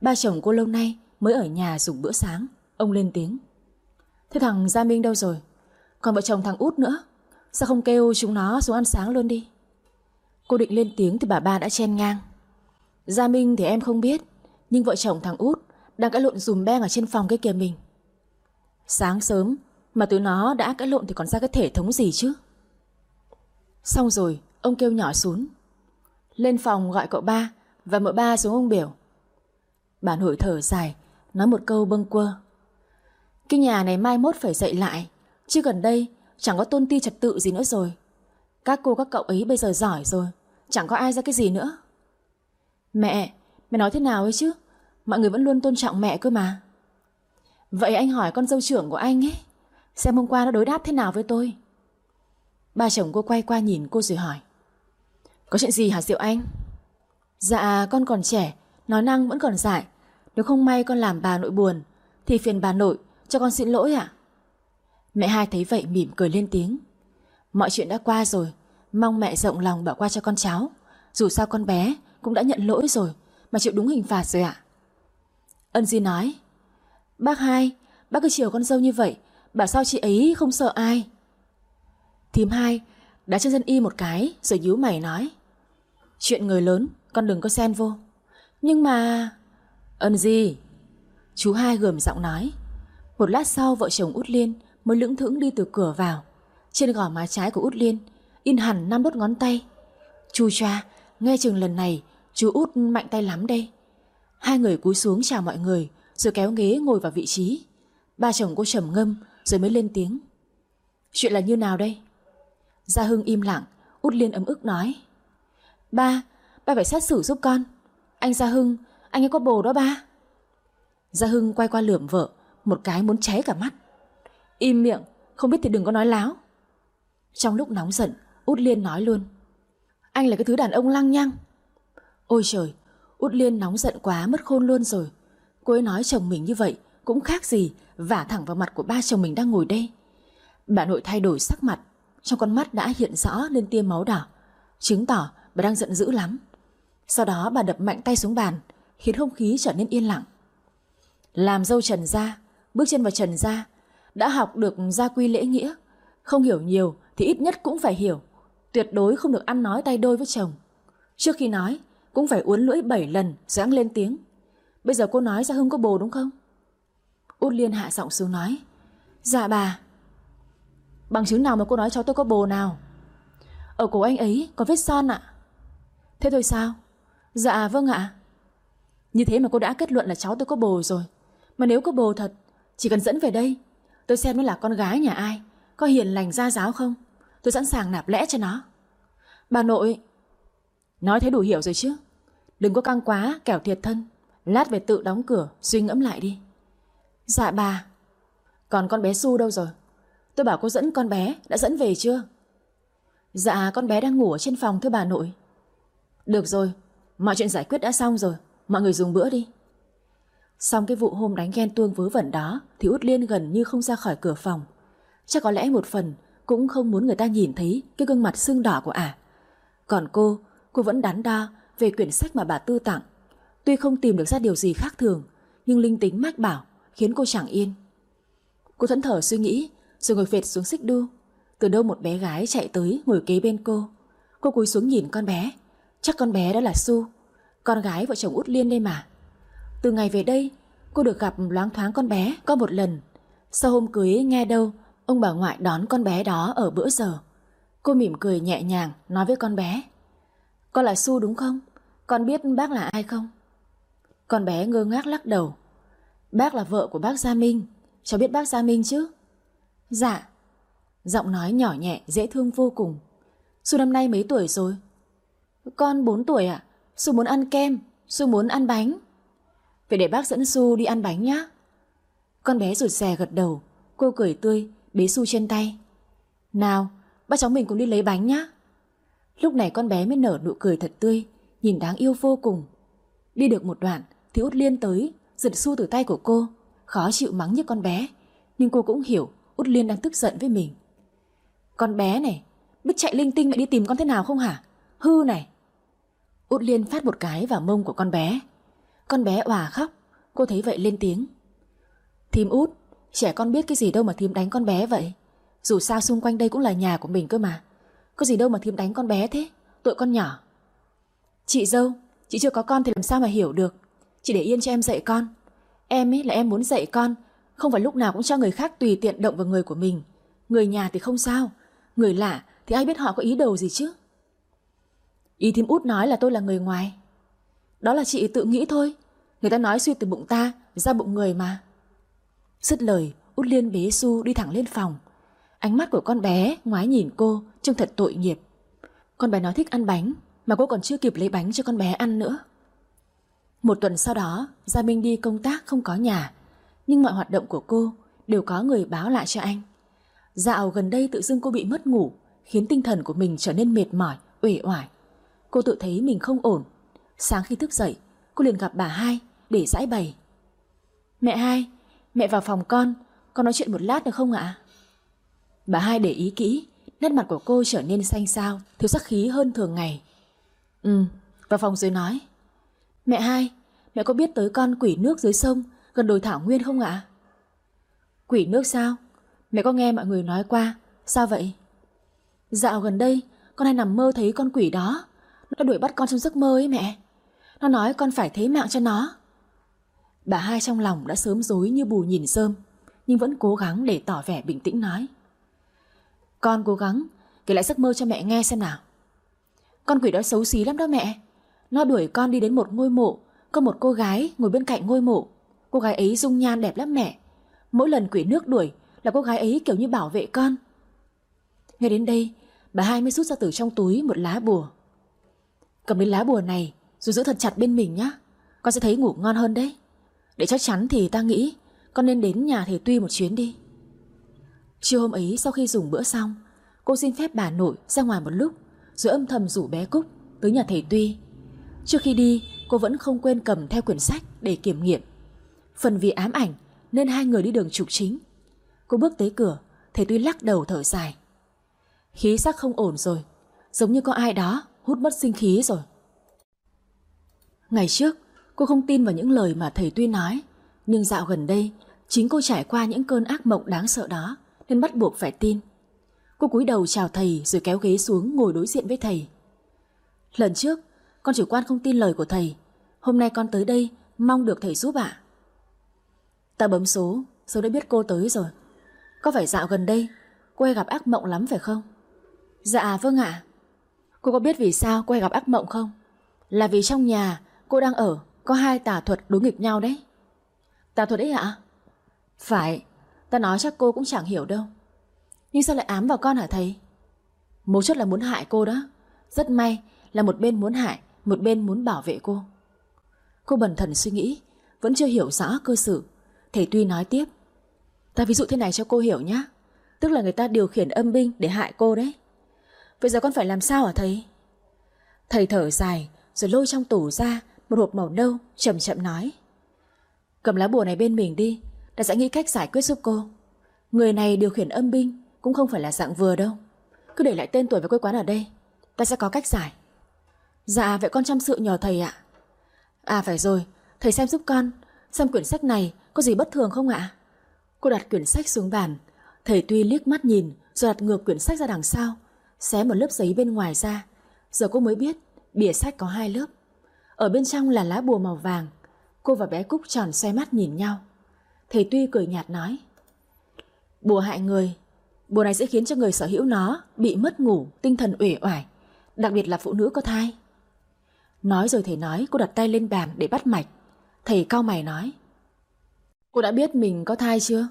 Ba chồng cô lâu nay mới ở nhà dùng bữa sáng. Ông lên tiếng. Thế thằng Gia Minh đâu rồi? Còn vợ chồng thằng út nữa. Sao không kêu chúng nó xuống ăn sáng luôn đi? Cô định lên tiếng thì bà ba đã chen ngang. Gia Minh thì em không biết. Nhưng vợ chồng thằng út đang cãi lộn dùm beng ở trên phòng cái kìa mình. Sáng sớm mà tụi nó đã cãi lộn thì còn ra cái thể thống gì chứ? Xong rồi, ông kêu nhỏ xuống. Lên phòng gọi cậu ba và mợ ba xuống ông biểu. Bà nội thở dài, nói một câu bâng quơ. Cái nhà này mai mốt phải dậy lại, chứ gần đây chẳng có tôn ti trật tự gì nữa rồi. Các cô các cậu ấy bây giờ giỏi rồi, chẳng có ai ra cái gì nữa. Mẹ, mẹ nói thế nào ấy chứ? Mọi người vẫn luôn tôn trọng mẹ cơ mà. Vậy anh hỏi con dâu trưởng của anh ấy, xem hôm qua nó đối đáp thế nào với tôi. Ba chồng cô quay qua nhìn cô rồi hỏi. Có chuyện gì hả Diệu Anh? Dạ con còn trẻ, nói năng vẫn còn dại. Nếu không may con làm bà nội buồn, thì phiền bà nội, cho con xin lỗi ạ. Mẹ hai thấy vậy mỉm cười lên tiếng. Mọi chuyện đã qua rồi, mong mẹ rộng lòng bỏ qua cho con cháu. Dù sao con bé cũng đã nhận lỗi rồi, mà chịu đúng hình phạt rồi ạ. Ân Di nói, Bác hai, bác cứ chiều con dâu như vậy, bảo sao chị ấy không sợ ai. Thím hai đã chân dân y một cái rồi nhíu mày nói. Chuyện người lớn, con đừng có xen vô. Nhưng mà... Ân di Chú hai gườm giọng nói. Một lát sau vợ chồng Út Liên mới lững thững đi từ cửa vào. Trên gò má trái của Út Liên in hẳn năm đốt ngón tay. Chú cha, nghe chừng lần này chú Út mạnh tay lắm đây. Hai người cúi xuống chào mọi người rồi kéo ghế ngồi vào vị trí. Ba chồng cô trầm ngâm rồi mới lên tiếng. Chuyện là như nào đây? Gia Hưng im lặng, út liên ấm ức nói. Ba, ba phải xét xử giúp con. Anh Gia Hưng, anh ấy có bồ đó ba. Gia Hưng quay qua lườm vợ, một cái muốn cháy cả mắt. Im miệng, không biết thì đừng có nói láo. Trong lúc nóng giận, út liên nói luôn. Anh là cái thứ đàn ông lăng nhăng. Ôi trời, út liên nóng giận quá mất khôn luôn rồi. Cô ấy nói chồng mình như vậy cũng khác gì vả thẳng vào mặt của ba chồng mình đang ngồi đây. Bà nội thay đổi sắc mặt, trong con mắt đã hiện rõ lên tia máu đỏ, chứng tỏ bà đang giận dữ lắm. Sau đó bà đập mạnh tay xuống bàn, khiến không khí trở nên yên lặng. Làm dâu Trần gia, bước chân vào Trần gia, đã học được gia quy lễ nghĩa, không hiểu nhiều thì ít nhất cũng phải hiểu, tuyệt đối không được ăn nói tay đôi với chồng. Trước khi nói, cũng phải uốn lưỡi 7 lần rồi lên tiếng. Bây giờ cô nói ra Hưng có bồ đúng không? Út Liên hạ giọng xuống nói. Dạ bà. Bằng chứng nào mà cô nói cháu tôi có bồ nào? Ở cổ anh ấy có vết son ạ. Thế thôi sao? Dạ vâng ạ. Như thế mà cô đã kết luận là cháu tôi có bồ rồi. Mà nếu có bồ thật, chỉ cần dẫn về đây, tôi xem nó là con gái nhà ai, có hiền lành gia giáo không? Tôi sẵn sàng nạp lẽ cho nó. Bà nội... Nói thế đủ hiểu rồi chứ. Đừng có căng quá, kẻo thiệt thân. Lát về tự đóng cửa, suy ngẫm lại đi. Dạ bà. Còn con bé Su đâu rồi? Tôi bảo cô dẫn con bé, đã dẫn về chưa? Dạ, con bé đang ngủ ở trên phòng thưa bà nội. Được rồi, mọi chuyện giải quyết đã xong rồi, mọi người dùng bữa đi. Xong cái vụ hôm đánh ghen tuông vớ vẩn đó thì Út Liên gần như không ra khỏi cửa phòng. Chắc có lẽ một phần cũng không muốn người ta nhìn thấy cái gương mặt sưng đỏ của ả. Còn cô, cô vẫn đắn đo về quyển sách mà bà Tư tặng. Tuy không tìm được ra điều gì khác thường, nhưng linh tính mách bảo khiến cô chẳng yên. Cô thẫn thở suy nghĩ, rồi ngồi phệt xuống xích đu. Từ đâu một bé gái chạy tới ngồi kế bên cô. Cô cúi xuống nhìn con bé. Chắc con bé đó là Su, con gái vợ chồng út liên đây mà. Từ ngày về đây, cô được gặp loáng thoáng con bé có một lần. Sau hôm cưới nghe đâu, ông bà ngoại đón con bé đó ở bữa giờ. Cô mỉm cười nhẹ nhàng nói với con bé. Con là Su đúng không? Con biết bác là ai không? Con bé ngơ ngác lắc đầu. Bác là vợ của bác Gia Minh. Cháu biết bác Gia Minh chứ? Dạ. Giọng nói nhỏ nhẹ, dễ thương vô cùng. Su năm nay mấy tuổi rồi? Con 4 tuổi ạ. À? Su muốn ăn kem, Su muốn ăn bánh. Vậy để bác dẫn Su đi ăn bánh nhá. Con bé rụt rè gật đầu, cô cười tươi, bế Su trên tay. Nào, bác cháu mình cùng đi lấy bánh nhá. Lúc này con bé mới nở nụ cười thật tươi, nhìn đáng yêu vô cùng. Đi được một đoạn thì Út Liên tới, giật Su từ tay của cô, khó chịu mắng như con bé. Nhưng cô cũng hiểu Út Liên đang tức giận với mình. Con bé này, biết chạy linh tinh mẹ đi tìm con thế nào không hả? Hư này. Út Liên phát một cái vào mông của con bé. Con bé òa khóc, cô thấy vậy lên tiếng. Thím út, trẻ con biết cái gì đâu mà thím đánh con bé vậy. Dù sao xung quanh đây cũng là nhà của mình cơ mà. Có gì đâu mà thím đánh con bé thế, tội con nhỏ. Chị dâu, chị chưa có con thì làm sao mà hiểu được. Chị để yên cho em dạy con. Em ấy là em muốn dạy con, không phải lúc nào cũng cho người khác tùy tiện động vào người của mình. Người nhà thì không sao, người lạ thì ai biết họ có ý đồ gì chứ. Ý thím út nói là tôi là người ngoài. Đó là chị tự nghĩ thôi. Người ta nói suy từ bụng ta ra bụng người mà. Dứt lời, út liên bế su đi thẳng lên phòng. Ánh mắt của con bé ngoái nhìn cô trông thật tội nghiệp. Con bé nói thích ăn bánh mà cô còn chưa kịp lấy bánh cho con bé ăn nữa. Một tuần sau đó, Gia Minh đi công tác không có nhà, nhưng mọi hoạt động của cô đều có người báo lại cho anh. Dạo gần đây tự dưng cô bị mất ngủ, khiến tinh thần của mình trở nên mệt mỏi, uể oải. Cô tự thấy mình không ổn. Sáng khi thức dậy, cô liền gặp bà hai để giải bày. Mẹ hai, mẹ vào phòng con, con nói chuyện một lát được không ạ? Bà hai để ý kỹ, nét mặt của cô trở nên xanh xao, thiếu sắc khí hơn thường ngày. Ừ, vào phòng rồi nói. Mẹ hai, mẹ có biết tới con quỷ nước dưới sông gần đồi Thảo Nguyên không ạ? Quỷ nước sao? Mẹ có nghe mọi người nói qua, sao vậy? Dạo gần đây, con hay nằm mơ thấy con quỷ đó. Nó đuổi bắt con trong giấc mơ ấy mẹ. Nó nói con phải thế mạng cho nó. Bà hai trong lòng đã sớm dối như bù nhìn sơm, nhưng vẫn cố gắng để tỏ vẻ bình tĩnh nói. Con cố gắng kể lại giấc mơ cho mẹ nghe xem nào. Con quỷ đó xấu xí lắm đó mẹ. Nó đuổi con đi đến một ngôi mộ, có một cô gái ngồi bên cạnh ngôi mộ. Cô gái ấy dung nhan đẹp lắm mẹ. Mỗi lần quỷ nước đuổi là cô gái ấy kiểu như bảo vệ con. Nghe đến đây, bà hai mới rút ra từ trong túi một lá bùa. Cầm đến lá bùa này rồi giữ thật chặt bên mình nhá. Con sẽ thấy ngủ ngon hơn đấy. Để chắc chắn thì ta nghĩ con nên đến nhà thầy Tuy một chuyến đi. Chiều hôm ấy sau khi dùng bữa xong, cô xin phép bà nội ra ngoài một lúc rồi âm thầm rủ bé Cúc tới nhà thầy Tuy. Trước khi đi, cô vẫn không quên cầm theo quyển sách để kiểm nghiệm. Phần vì ám ảnh nên hai người đi đường trục chính. Cô bước tới cửa, thầy Tuy lắc đầu thở dài. Khí sắc không ổn rồi, giống như có ai đó hút mất sinh khí rồi. Ngày trước, cô không tin vào những lời mà thầy Tuy nói, Nhưng dạo gần đây, chính cô trải qua những cơn ác mộng đáng sợ đó nên bắt buộc phải tin. Cô cúi đầu chào thầy rồi kéo ghế xuống ngồi đối diện với thầy. Lần trước, con chủ quan không tin lời của thầy. Hôm nay con tới đây mong được thầy giúp ạ. Ta bấm số, số đã biết cô tới rồi. Có phải dạo gần đây cô hay gặp ác mộng lắm phải không? Dạ vâng ạ. Cô có biết vì sao cô hay gặp ác mộng không? Là vì trong nhà cô đang ở có hai tà thuật đối nghịch nhau đấy. Tà thuật ấy ạ? Phải, ta nói chắc cô cũng chẳng hiểu đâu. Nhưng sao lại ám vào con hả thầy? Mấu chốt là muốn hại cô đó. Rất may là một bên muốn hại, một bên muốn bảo vệ cô. Cô bần thần suy nghĩ, vẫn chưa hiểu rõ cơ sự. Thầy tuy nói tiếp. Ta ví dụ thế này cho cô hiểu nhé. Tức là người ta điều khiển âm binh để hại cô đấy. Vậy giờ con phải làm sao hả thầy? Thầy thở dài rồi lôi trong tủ ra một hộp màu nâu chậm chậm nói. Cầm lá bùa này bên mình đi, ta sẽ nghĩ cách giải quyết giúp cô. Người này điều khiển âm binh cũng không phải là dạng vừa đâu. Cứ để lại tên tuổi và quê quán ở đây, ta sẽ có cách giải. Dạ, vậy con chăm sự nhờ thầy ạ. À phải rồi, thầy xem giúp con, xem quyển sách này có gì bất thường không ạ? Cô đặt quyển sách xuống bàn, thầy tuy liếc mắt nhìn rồi đặt ngược quyển sách ra đằng sau, xé một lớp giấy bên ngoài ra. Giờ cô mới biết bìa sách có hai lớp. Ở bên trong là lá bùa màu vàng. Cô và bé Cúc tròn xoay mắt nhìn nhau. Thầy Tuy cười nhạt nói. Bùa hại người. Bùa này sẽ khiến cho người sở hữu nó bị mất ngủ, tinh thần uể oải. Đặc biệt là phụ nữ có thai. Nói rồi thầy nói cô đặt tay lên bàn để bắt mạch. Thầy cao mày nói. Cô đã biết mình có thai chưa?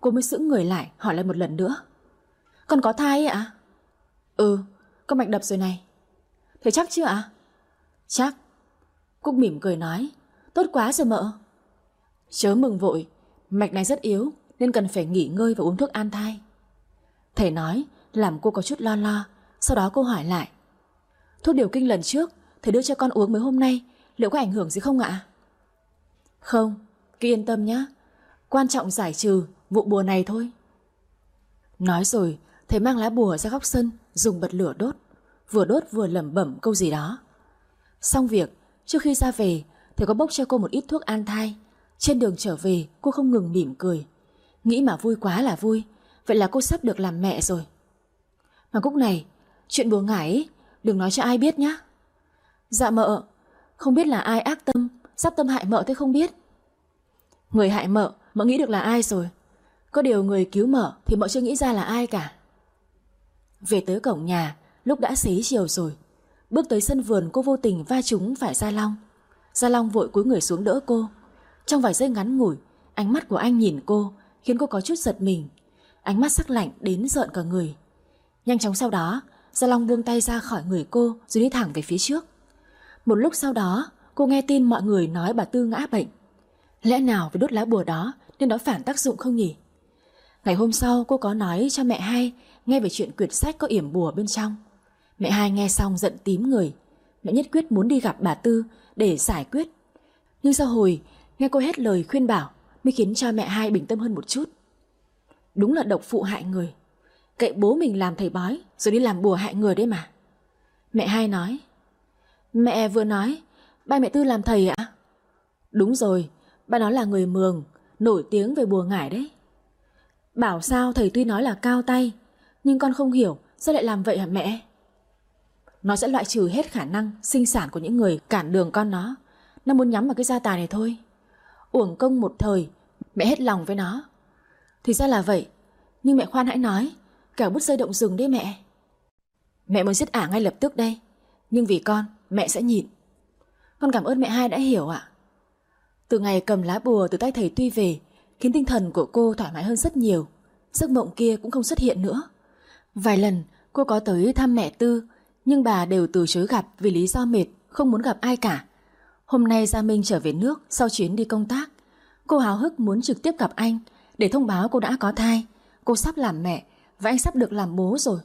Cô mới sững người lại hỏi lại một lần nữa. Con có thai ạ? À? Ừ, có mạch đập rồi này. Thầy chắc chưa ạ? Chắc. Cúc mỉm cười nói. Tốt quá rồi mợ. Chớ mừng vội, mạch này rất yếu nên cần phải nghỉ ngơi và uống thuốc an thai. Thầy nói làm cô có chút lo lo, sau đó cô hỏi lại. Thuốc điều kinh lần trước thầy đưa cho con uống mấy hôm nay liệu có ảnh hưởng gì không ạ? Không, cứ yên tâm nhé. Quan trọng giải trừ vụ bùa này thôi. Nói rồi, thầy mang lá bùa ra góc sân dùng bật lửa đốt vừa đốt vừa lẩm bẩm câu gì đó. Xong việc, trước khi ra về, thầy có bốc cho cô một ít thuốc an thai. Trên đường trở về, cô không ngừng mỉm cười. Nghĩ mà vui quá là vui, vậy là cô sắp được làm mẹ rồi. Mà Cúc này, chuyện bùa ngải ấy, đừng nói cho ai biết nhá. Dạ mợ, không biết là ai ác tâm, sắp tâm hại mợ thế không biết. Người hại mợ, mợ nghĩ được là ai rồi. Có điều người cứu mợ thì mợ chưa nghĩ ra là ai cả. Về tới cổng nhà, Lúc đã xế chiều rồi Bước tới sân vườn, cô vô tình va trúng phải Gia Long. Gia Long vội cúi người xuống đỡ cô. Trong vài giây ngắn ngủi, Ánh mắt của anh nhìn cô, Khiến cô có chút giật mình. Ánh mắt sắc lạnh đến giận cả người. Nhanh chóng sau đó, Gia Long buông tay ra khỏi người cô, Rồi đi thẳng về phía trước. Một lúc sau đó, cô nghe tin mọi người nói bà Tư ngã bệnh. Lẽ nào với đốt lá bùa đó, Nên nó phản tác dụng không nhỉ? Ngày hôm sau, cô có nói cho mẹ hay, Nghe về chuyện quyển sách có yểm bùa bên trong. Mẹ hai nghe xong giận tím người. Mẹ nhất quyết muốn đi gặp bà Tư Để giải quyết. Nhưng sau hồi, nghe cô hết lời khuyên bảo, Mới khiến cho mẹ hai bình tâm hơn một chút. Đúng là độc phụ hại người. Cậy bố mình làm thầy bói, Rồi đi làm bùa hại người đấy mà. Mẹ hai nói, Mẹ vừa nói, Ba mẹ Tư làm thầy ạ. Đúng rồi, Ba nó là người mường, Nổi tiếng về bùa ngải đấy. Bảo sao thầy tuy nói là cao tay, Nhưng con không hiểu Sao lại làm vậy hả mẹ? Nó sẽ loại trừ hết khả năng sinh sản của những người cản đường con nó. Nó muốn nhắm vào cái gia tài này thôi. Uổng công một thời, mẹ hết lòng với nó. Thì ra là vậy, nhưng mẹ khoan hãy nói, kẻo bứt dây động rừng đấy mẹ. Mẹ muốn giết ả ngay lập tức đây, nhưng vì con, mẹ sẽ nhịn. Con cảm ơn mẹ hai đã hiểu ạ. Từ ngày cầm lá bùa từ tay thầy Tuy về, khiến tinh thần của cô thoải mái hơn rất nhiều. Giấc mộng kia cũng không xuất hiện nữa. Vài lần cô có tới thăm mẹ Tư, nhưng bà đều từ chối gặp vì lý do mệt, không muốn gặp ai cả. Hôm nay Gia Minh trở về nước sau chuyến đi công tác. Cô háo hức muốn trực tiếp gặp anh để thông báo cô đã có thai, cô sắp làm mẹ và anh sắp được làm bố rồi.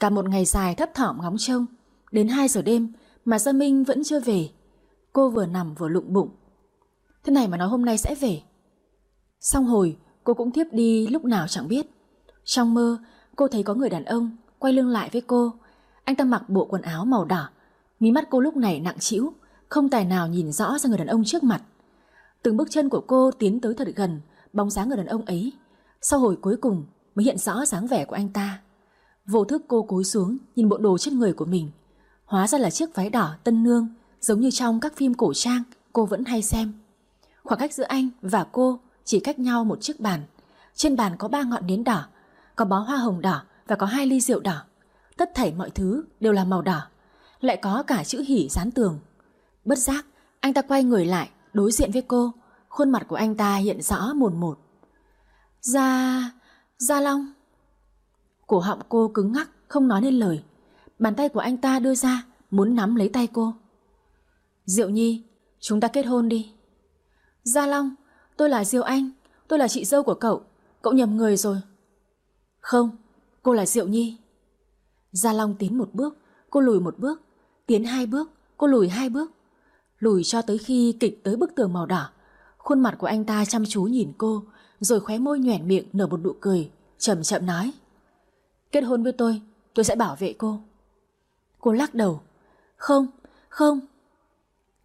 Cả một ngày dài thấp thỏm ngóng trông, đến 2 giờ đêm mà Gia Minh vẫn chưa về. Cô vừa nằm vừa lụng bụng. Thế này mà nói hôm nay sẽ về. Xong hồi, cô cũng thiếp đi lúc nào chẳng biết. Trong mơ, cô thấy có người đàn ông quay lưng lại với cô, anh ta mặc bộ quần áo màu đỏ. Mí mắt cô lúc này nặng trĩu, Không tài nào nhìn rõ ra người đàn ông trước mặt. Từng bước chân của cô tiến tới thật gần, Bóng dáng người đàn ông ấy. Sau hồi cuối cùng mới hiện rõ dáng vẻ của anh ta. Vô thức cô cúi xuống, Nhìn bộ đồ trên người của mình. Hóa ra là chiếc váy đỏ tân nương, Giống như trong các phim cổ trang Cô vẫn hay xem. Khoảng cách giữa anh và cô chỉ cách nhau một chiếc bàn. Trên bàn có ba ngọn nến đỏ, Có bó hoa hồng đỏ và có hai ly rượu đỏ. Tất thảy mọi thứ đều là màu đỏ, Lại có cả chữ hỉ dán tường. Bất giác, Anh ta quay người lại, Đối diện với cô, Khuôn mặt của anh ta hiện rõ mồn một. Gia... Gia Long. Cổ họng cô cứng ngắc, Không nói nên lời. Bàn tay của anh ta đưa ra, Muốn nắm lấy tay cô. Diệu Nhi, Chúng ta kết hôn đi. Gia Long, Tôi là Diệu Anh, Tôi là chị dâu của cậu Cậu nhầm người rồi. Không, Cô là Diệu Nhi. Gia Long tiến một bước Cô lùi một bước Tiến hai bước Cô lùi hai bước. Lùi cho tới khi kịch tới bức tường màu đỏ. Khuôn mặt của anh ta chăm chú nhìn cô Rồi khóe môi nhoẻn miệng nở một nụ cười Chậm chậm nói. Kết hôn với tôi Tôi sẽ bảo vệ cô. Cô lắc đầu. Không, không.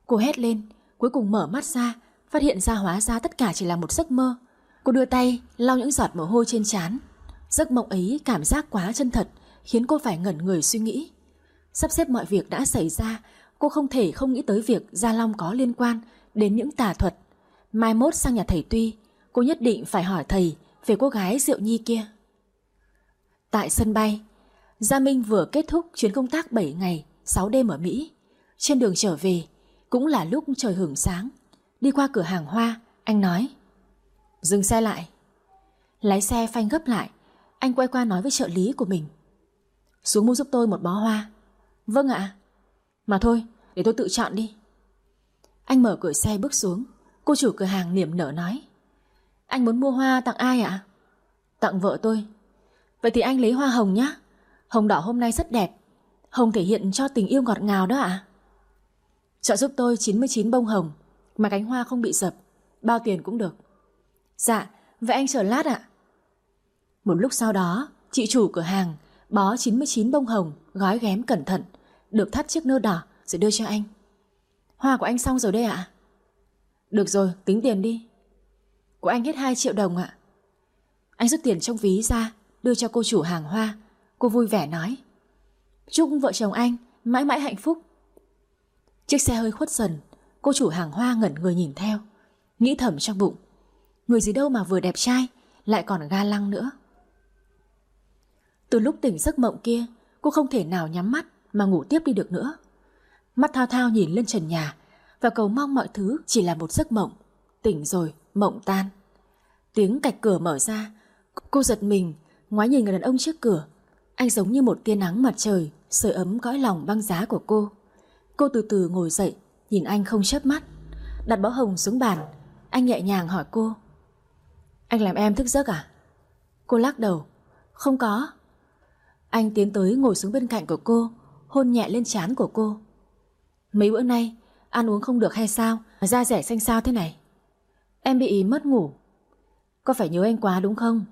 Cô hét lên Cuối cùng mở mắt ra Phát hiện ra hóa ra tất cả chỉ là một giấc mơ. Cô đưa tay lau những giọt mồ hôi trên trán. Giấc mộng ấy cảm giác quá chân thật Khiến cô phải ngẩn người suy nghĩ. Sắp xếp mọi việc đã xảy ra, Cô không thể không nghĩ tới việc Gia Long có liên quan Đến những tà thuật. Mai mốt sang nhà thầy Tuy, Cô nhất định phải hỏi thầy Về cô gái Diệu Nhi kia. Tại sân bay, Gia Minh vừa kết thúc chuyến công tác 7 ngày 6 đêm ở Mỹ. Trên đường trở về, Cũng là lúc trời hưởng sáng. Đi qua cửa hàng hoa, Anh nói, Dừng xe lại. Lái xe phanh gấp lại, Anh quay qua nói với trợ lý của mình xuống mua giúp tôi một bó hoa. Vâng ạ. Mà thôi để tôi tự chọn đi. Anh mở cửa xe bước xuống. Cô chủ cửa hàng niềm nở nói. Anh muốn mua hoa tặng ai ạ? Tặng vợ tôi. Vậy thì anh lấy hoa hồng nhé Hồng đỏ hôm nay rất đẹp. Hồng thể hiện cho tình yêu ngọt ngào đó ạ. Chọn giúp tôi 99 bông hồng Mà cánh hoa không bị dập Bao tiền cũng được. Dạ, vậy anh chờ lát ạ. Một lúc sau đó Chị chủ cửa hàng bó 99 bông hồng Gói ghém cẩn thận Được thắt chiếc nơ đỏ rồi đưa cho anh. Hoa của anh xong rồi đây ạ. Được rồi, tính tiền đi. Của anh hết 2 triệu đồng ạ. Anh rút tiền trong ví ra Đưa cho cô chủ hàng hoa. Cô vui vẻ nói. Chúc vợ chồng anh mãi mãi hạnh phúc. Chiếc xe hơi khuất dần Cô chủ hàng hoa ngẩn người nhìn theo Nghĩ thầm trong bụng. Người gì đâu mà vừa đẹp trai Lại còn ga lăng nữa. Từ lúc tỉnh giấc mộng kia Cô không thể nào nhắm mắt Mà ngủ tiếp đi được nữa. Mắt thao thao nhìn lên trần nhà Và cầu mong mọi thứ chỉ là một giấc mộng. Tỉnh rồi, mộng tan. Tiếng cạch cửa mở ra Cô giật mình Ngoái nhìn người đàn ông trước cửa. Anh giống như một tia nắng mặt trời Sưởi ấm cõi lòng băng giá của cô. Cô từ từ ngồi dậy Nhìn anh không chớp mắt. Đặt bó hồng xuống bàn Anh nhẹ nhàng hỏi cô. Anh làm em thức giấc à? Cô lắc đầu. Không có. Anh tiến tới ngồi xuống bên cạnh của cô, Hôn nhẹ lên trán của cô. Mấy bữa nay, Ăn uống không được hay sao? Mà da rẻ xanh sao thế này. Em bị mất ngủ. Có phải nhớ anh quá đúng không?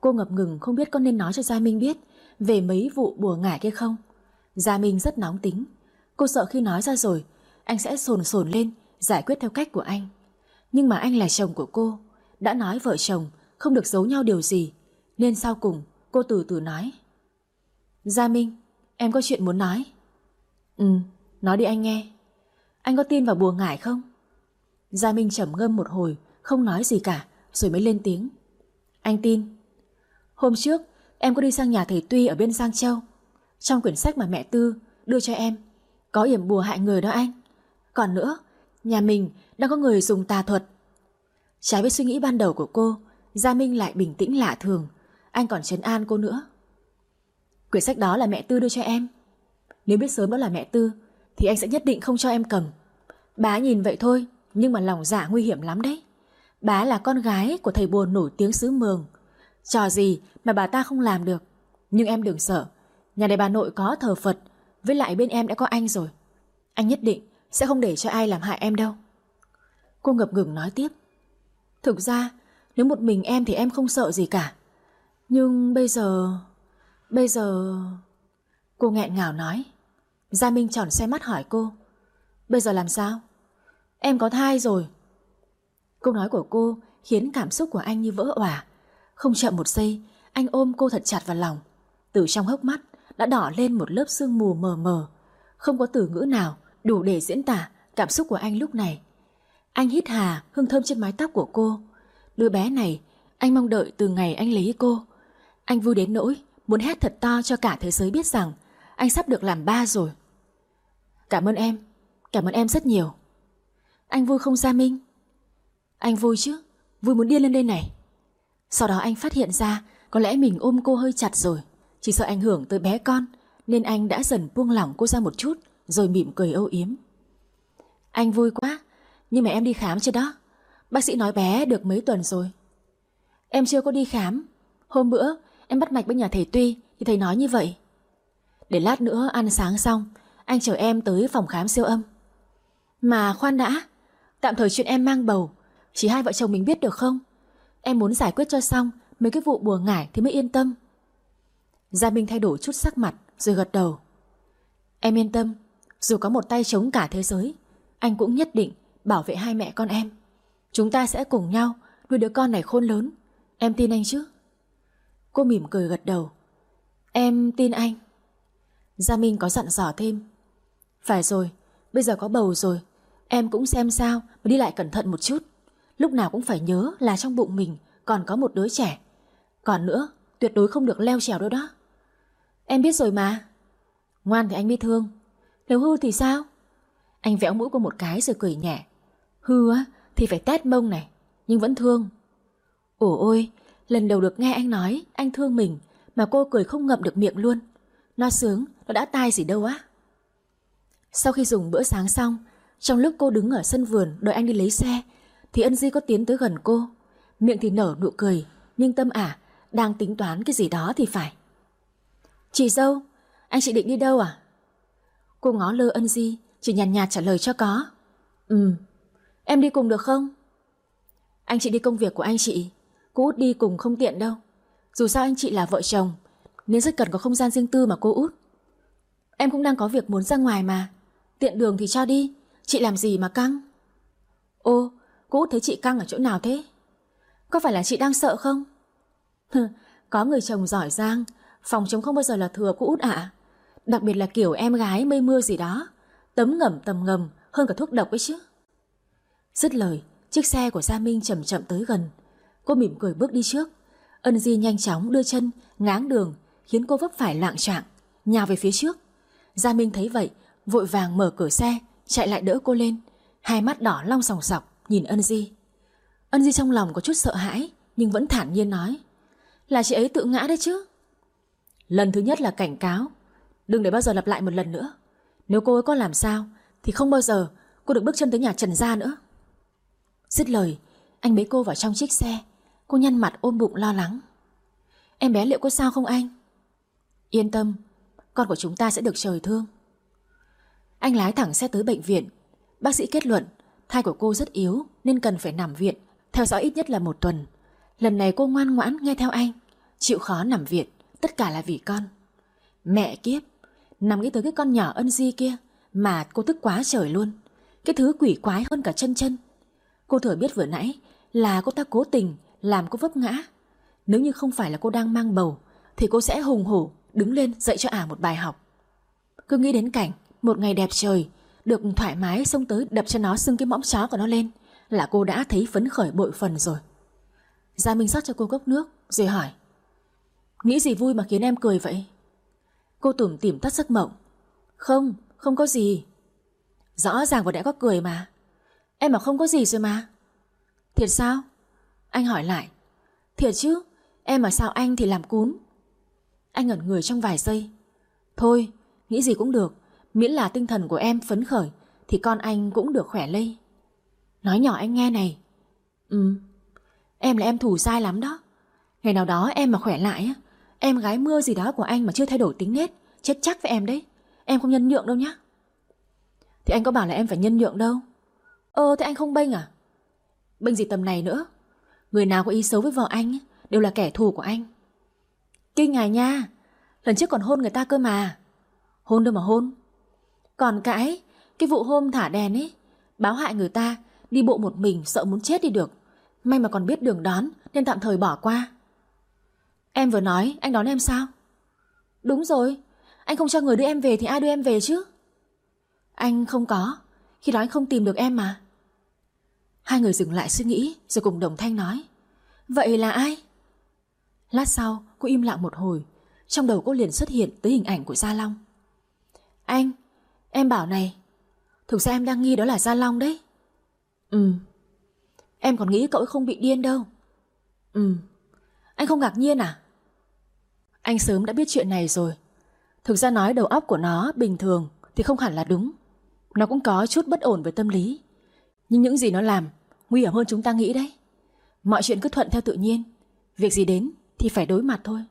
Cô ngập ngừng không biết có nên nói cho Gia Minh biết Về mấy vụ bùa ngải kia không. Gia Minh rất nóng tính. Cô sợ khi nói ra rồi, Anh sẽ sồn sồn lên, Giải quyết theo cách của anh. Nhưng mà anh là chồng của cô, Đã nói vợ chồng không được giấu nhau điều gì, Nên sau cùng cô từ từ nói. Gia Minh, Em có chuyện muốn nói. Ừ Nói đi anh nghe. Anh có tin vào bùa ngải không? Gia Minh trầm ngâm một hồi, Không nói gì cả, Rồi mới lên tiếng. Anh tin. Hôm trước, em có đi sang nhà thầy Tuy ở bên Giang Châu. Trong quyển sách mà mẹ Tư đưa cho em, Có yểm bùa hại người đó anh. Còn nữa, Nhà mình đang có người dùng tà thuật. Trái với suy nghĩ ban đầu của cô, Gia Minh lại bình tĩnh lạ thường. Anh còn trấn an cô nữa. Quyển sách đó là mẹ Tư đưa cho em. Nếu biết sớm đó là mẹ Tư, Thì anh sẽ nhất định không cho em cầm. Bá nhìn vậy thôi, Nhưng mà lòng dạ nguy hiểm lắm đấy. Bá là con gái của thầy buồn nổi tiếng xứ mường. Trò gì mà bà ta không làm được. Nhưng em đừng sợ, Nhà này bà nội có thờ Phật, Với lại bên em đã có anh rồi. Anh nhất định sẽ không để cho ai làm hại em đâu. Cô ngập ngừng nói tiếp. Thực ra, Nếu một mình em thì em không sợ gì cả. Nhưng bây giờ Bây giờ Cô nghẹn ngào nói Gia Minh tròn xe mắt hỏi cô Bây giờ làm sao Em có thai rồi Câu nói của cô khiến cảm xúc của anh như vỡ òa. Không chậm một giây, anh ôm cô thật chặt vào lòng. Từ trong hốc mắt đã đỏ lên một lớp sương mù mờ mờ. Không có từ ngữ nào đủ để diễn tả cảm xúc của anh lúc này. Anh hít hà hương thơm trên mái tóc của cô. Đứa bé này, anh mong đợi từ ngày anh lấy cô. Anh vui đến nỗi muốn hét thật to cho cả thế giới biết rằng anh sắp được làm ba rồi. Cảm ơn em, cảm ơn em rất nhiều. Anh vui không Gia Minh? Anh vui chứ, vui muốn điên lên đây này. Sau đó anh phát hiện ra có lẽ mình ôm cô hơi chặt rồi. Chỉ sợ ảnh hưởng tới bé con nên anh đã dần buông lỏng cô ra một chút rồi mỉm cười âu yếm. Anh vui quá, nhưng mà em đi khám chưa đó? Bác sĩ nói bé được mấy tuần rồi. Em chưa có đi khám. Hôm bữa em bắt mạch bên nhà thầy Tuy thì thầy nói như vậy. Để lát nữa ăn sáng xong, anh chở em tới phòng khám siêu âm. Mà khoan đã, tạm thời chuyện em mang bầu, chỉ hai vợ chồng mình biết được không? Em muốn giải quyết cho xong mấy cái vụ bùa ngải thì mới yên tâm. Gia Minh thay đổi chút sắc mặt rồi gật đầu. Em yên tâm, dù có một tay chống cả thế giới, anh cũng nhất định bảo vệ hai mẹ con em. Chúng ta sẽ cùng nhau nuôi đứa con này khôn lớn. Em tin anh chứ? Cô mỉm cười gật đầu. Em tin anh. Gia Minh có dặn dò thêm. Phải rồi, bây giờ có bầu rồi. Em cũng xem sao mà đi lại cẩn thận một chút. Lúc nào cũng phải nhớ là trong bụng mình còn có một đứa trẻ. Còn nữa, tuyệt đối không được leo trèo đâu đó. Em biết rồi mà. Ngoan thì anh biết thương. Nếu hư thì sao? Anh vẽo mũi cô một cái rồi cười nhẹ. Hư á thì phải tét mông này, nhưng vẫn thương. Ủa ôi, lần đầu được nghe anh nói anh thương mình mà cô cười không ngậm được miệng luôn. Nó sướng, nó đã tai gì đâu á. Sau khi dùng bữa sáng xong, trong lúc cô đứng ở sân vườn đợi anh đi lấy xe, thì ân di có tiến tới gần cô. Miệng thì nở nụ cười, nhưng tâm ả đang tính toán cái gì đó thì phải. Chị dâu, anh chị định đi đâu à? Cô ngó lơ ân di, chỉ nhàn nhạt, nhạt trả lời cho có. Ừ, em đi cùng được không? Anh chị đi công việc của anh chị, cô út đi cùng không tiện đâu. Dù sao anh chị là vợ chồng, nên rất cần có không gian riêng tư mà cô út. Em cũng đang có việc muốn ra ngoài mà, tiện đường thì cho đi, chị làm gì mà căng? Ô, cô út thấy chị căng ở chỗ nào thế? Có phải là chị đang sợ không? có người chồng giỏi giang, phòng chống không bao giờ là thừa cô út ạ. Đặc biệt là kiểu em gái mây mưa gì đó, tấm ngầm tầm ngầm hơn cả thuốc độc ấy chứ. Dứt lời, chiếc xe của Gia Minh chậm chậm tới gần. Cô mỉm cười bước đi trước. Ân Di nhanh chóng đưa chân, ngáng đường, khiến cô vấp phải lạng trạng, nhào về phía trước. Gia Minh thấy vậy, vội vàng mở cửa xe, chạy lại đỡ cô lên. Hai mắt đỏ long sòng sọc, nhìn Ân Di. Ân Di trong lòng có chút sợ hãi, nhưng vẫn thản nhiên nói. Là chị ấy tự ngã đấy chứ. Lần thứ nhất là cảnh cáo, đừng để bao giờ lặp lại một lần nữa. Nếu cô ấy có làm sao, thì không bao giờ cô được bước chân tới nhà Trần Gia nữa. Dứt lời, anh bế cô vào trong chiếc xe. Cô nhăn mặt ôm bụng lo lắng. Em bé liệu có sao không anh? Yên tâm, con của chúng ta sẽ được trời thương. Anh lái thẳng xe tới bệnh viện. Bác sĩ kết luận thai của cô rất yếu nên cần phải nằm viện, theo dõi ít nhất là một tuần. Lần này cô ngoan ngoãn nghe theo anh, chịu khó nằm viện, tất cả là vì con. Mẹ kiếp, nằm nghĩ tới cái con nhỏ ân di kia mà cô tức quá trời luôn. Cái thứ quỷ quái hơn cả chân chân. Cô thừa biết vừa nãy là cô ta cố tình làm cô vấp ngã. Nếu như không phải là cô đang mang bầu thì cô sẽ hùng hổ đứng lên dạy cho ả một bài học. Cứ nghĩ đến cảnh một ngày đẹp trời được thoải mái xông tới đập cho nó xưng cái mõm chó của nó lên là cô đã thấy phấn khởi bội phần rồi. Gia Minh rót cho cô cốc nước rồi hỏi Nghĩ gì vui mà khiến em cười vậy? Cô tủm tỉm tắt giấc mộng Không, không có gì Rõ ràng vừa đã có cười mà Em mà không có gì rồi mà Thiệt sao? Anh hỏi lại. Thiệt chứ, em mà sao anh thì làm cún? Anh ngẩn người trong vài giây. Thôi, nghĩ gì cũng được Miễn là tinh thần của em phấn khởi Thì con anh cũng được khỏe lây. Nói nhỏ anh nghe này. Ừ Em là em thủ sai lắm đó. Ngày nào đó em mà khỏe lại á Em gái mưa gì đó của anh mà chưa thay đổi tính nết Chết chắc với em đấy. Em không nhân nhượng đâu nhá. Thì anh có bảo là em phải nhân nhượng đâu? Ờ thế anh không bênh à? Bênh gì tầm này nữa? Người nào có ý xấu với vợ anh Đều là kẻ thù của anh. Kinh ngài nha, Lần trước còn hôn người ta cơ mà. Hôn đâu mà hôn. Còn cãi Cái vụ hôm thả đèn ấy, Báo hại người ta, Đi bộ một mình sợ muốn chết đi được. May mà còn biết đường đón, Nên tạm thời bỏ qua. Em vừa nói, anh đón em sao? Đúng rồi, Anh không cho người đưa em về thì ai đưa em về chứ? Anh không có, Khi đó anh không tìm được em mà. Hai người dừng lại suy nghĩ, Rồi cùng đồng thanh nói. Vậy là ai? Lát sau, cô im lặng một hồi. Trong đầu cô liền xuất hiện tới hình ảnh của Gia Long. Anh, Em bảo này, Thực ra em đang nghi đó là Gia Long đấy. Ừ. Em còn nghĩ cậu ấy không bị điên đâu. Ừ. Anh không ngạc nhiên à? Anh sớm đã biết chuyện này rồi. Thực ra nói đầu óc của nó bình thường Thì không hẳn là đúng. Nó cũng có chút bất ổn về tâm lý. Nhưng những gì nó làm Nguy hiểm hơn chúng ta nghĩ đấy. Mọi chuyện cứ thuận theo tự nhiên. Việc gì đến thì phải đối mặt thôi.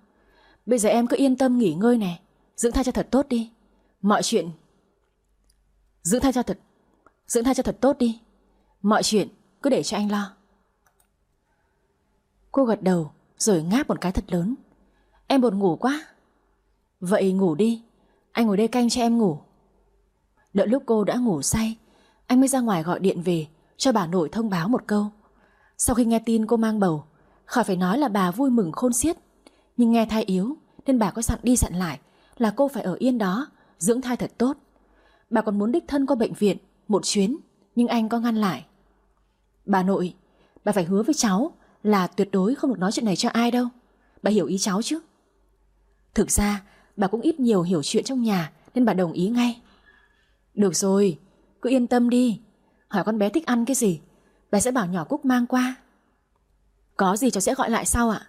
Bây giờ em cứ yên tâm nghỉ ngơi nè. Dưỡng thai cho thật tốt đi. Mọi chuyện Dưỡng thai cho thật Dưỡng thai cho thật tốt đi. Mọi chuyện cứ để cho anh lo. Cô gật đầu, Rồi ngáp một cái thật lớn. Em buồn ngủ quá. Vậy ngủ đi. Anh ngồi đây canh cho em ngủ. Đợi lúc cô đã ngủ say anh mới ra ngoài gọi điện về, Cho bà nội thông báo một câu. Sau khi nghe tin cô mang bầu Khỏi phải nói là bà vui mừng khôn xiết. Nhưng nghe thai yếu, Nên bà có sẵn đi sẵn lại Là cô phải ở yên đó, Dưỡng thai thật tốt. Bà còn muốn đích thân qua bệnh viện Một chuyến, Nhưng anh có ngăn lại. Bà nội, Bà phải hứa với cháu Là tuyệt đối không được nói chuyện này cho ai đâu. Bà hiểu ý cháu chứ? Thực ra, bà cũng ít nhiều hiểu chuyện trong nhà, Nên bà đồng ý ngay. Được rồi cứ yên tâm đi. Hỏi con bé thích ăn cái gì, Bé sẽ bảo nhỏ Cúc mang qua. Có gì cháu sẽ gọi lại sau ạ.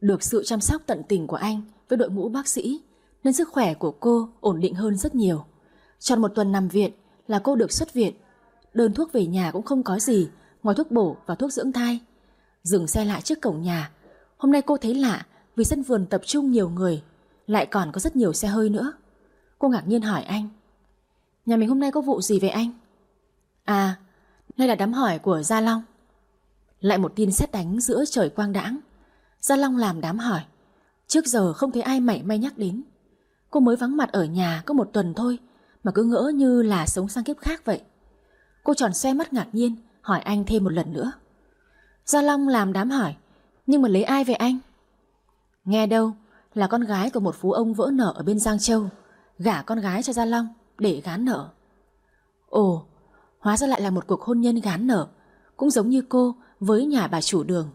Được sự chăm sóc tận tình của anh Với đội ngũ bác sĩ, Nên sức khỏe của cô ổn định hơn rất nhiều. Tròn một tuần nằm viện Là cô được xuất viện. Đơn thuốc về nhà cũng không có gì, Ngoài thuốc bổ và thuốc dưỡng thai. Dừng xe lại trước cổng nhà. Hôm nay cô thấy lạ vì sân vườn tập trung nhiều người, Lại còn có rất nhiều xe hơi nữa. Cô ngạc nhiên hỏi anh Nhà mình hôm nay có vụ gì về anh? À Đây là đám hỏi của Gia Long. Lại một tin xét đánh giữa trời quang đãng. Gia Long làm đám hỏi. Trước giờ không thấy ai mảy may nhắc đến. Cô mới vắng mặt ở nhà có một tuần thôi, Mà cứ ngỡ như là sống sang kiếp khác vậy. Cô tròn xe mắt ngạc nhiên, Hỏi anh thêm một lần nữa. Gia Long làm đám hỏi, Nhưng mà lấy ai về anh? Nghe đâu, là con gái của một phú ông vỡ nợ ở bên Giang Châu, Gả con gái cho Gia Long. Để gán nợ Ồ Hóa ra lại là một cuộc hôn nhân gán nợ Cũng giống như cô với nhà bà chủ đường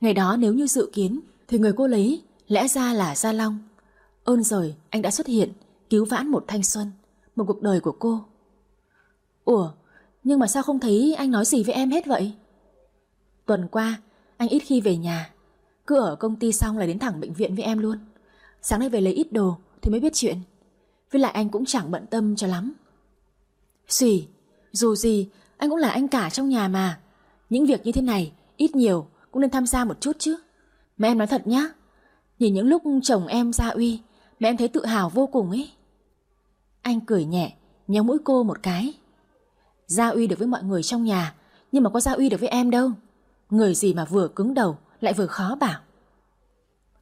Ngày đó nếu như dự kiến Thì người cô lấy lẽ ra là Gia Long Ơn rồi anh đã xuất hiện Cứu vãn một thanh xuân Một cuộc đời của cô Ủa nhưng mà sao không thấy anh nói gì với em hết vậy? Tuần qua, anh ít khi về nhà. Cứ ở công ty xong là đến thẳng bệnh viện với em luôn. Sáng nay về lấy ít đồ thì mới biết chuyện. Với lại anh cũng chẳng bận tâm cho lắm. Xùi dù gì, anh cũng là anh cả trong nhà mà. Những việc như thế này, ít nhiều, cũng nên tham gia một chút chứ. Mà em nói thật nhá, nhìn những lúc chồng em ra uy, mà em thấy tự hào vô cùng ấy. Anh cười nhẹ, nhéo mũi cô một cái. Gia uy được với mọi người trong nhà Nhưng mà có gia uy được với em đâu Người gì mà vừa cứng đầu Lại vừa khó bảo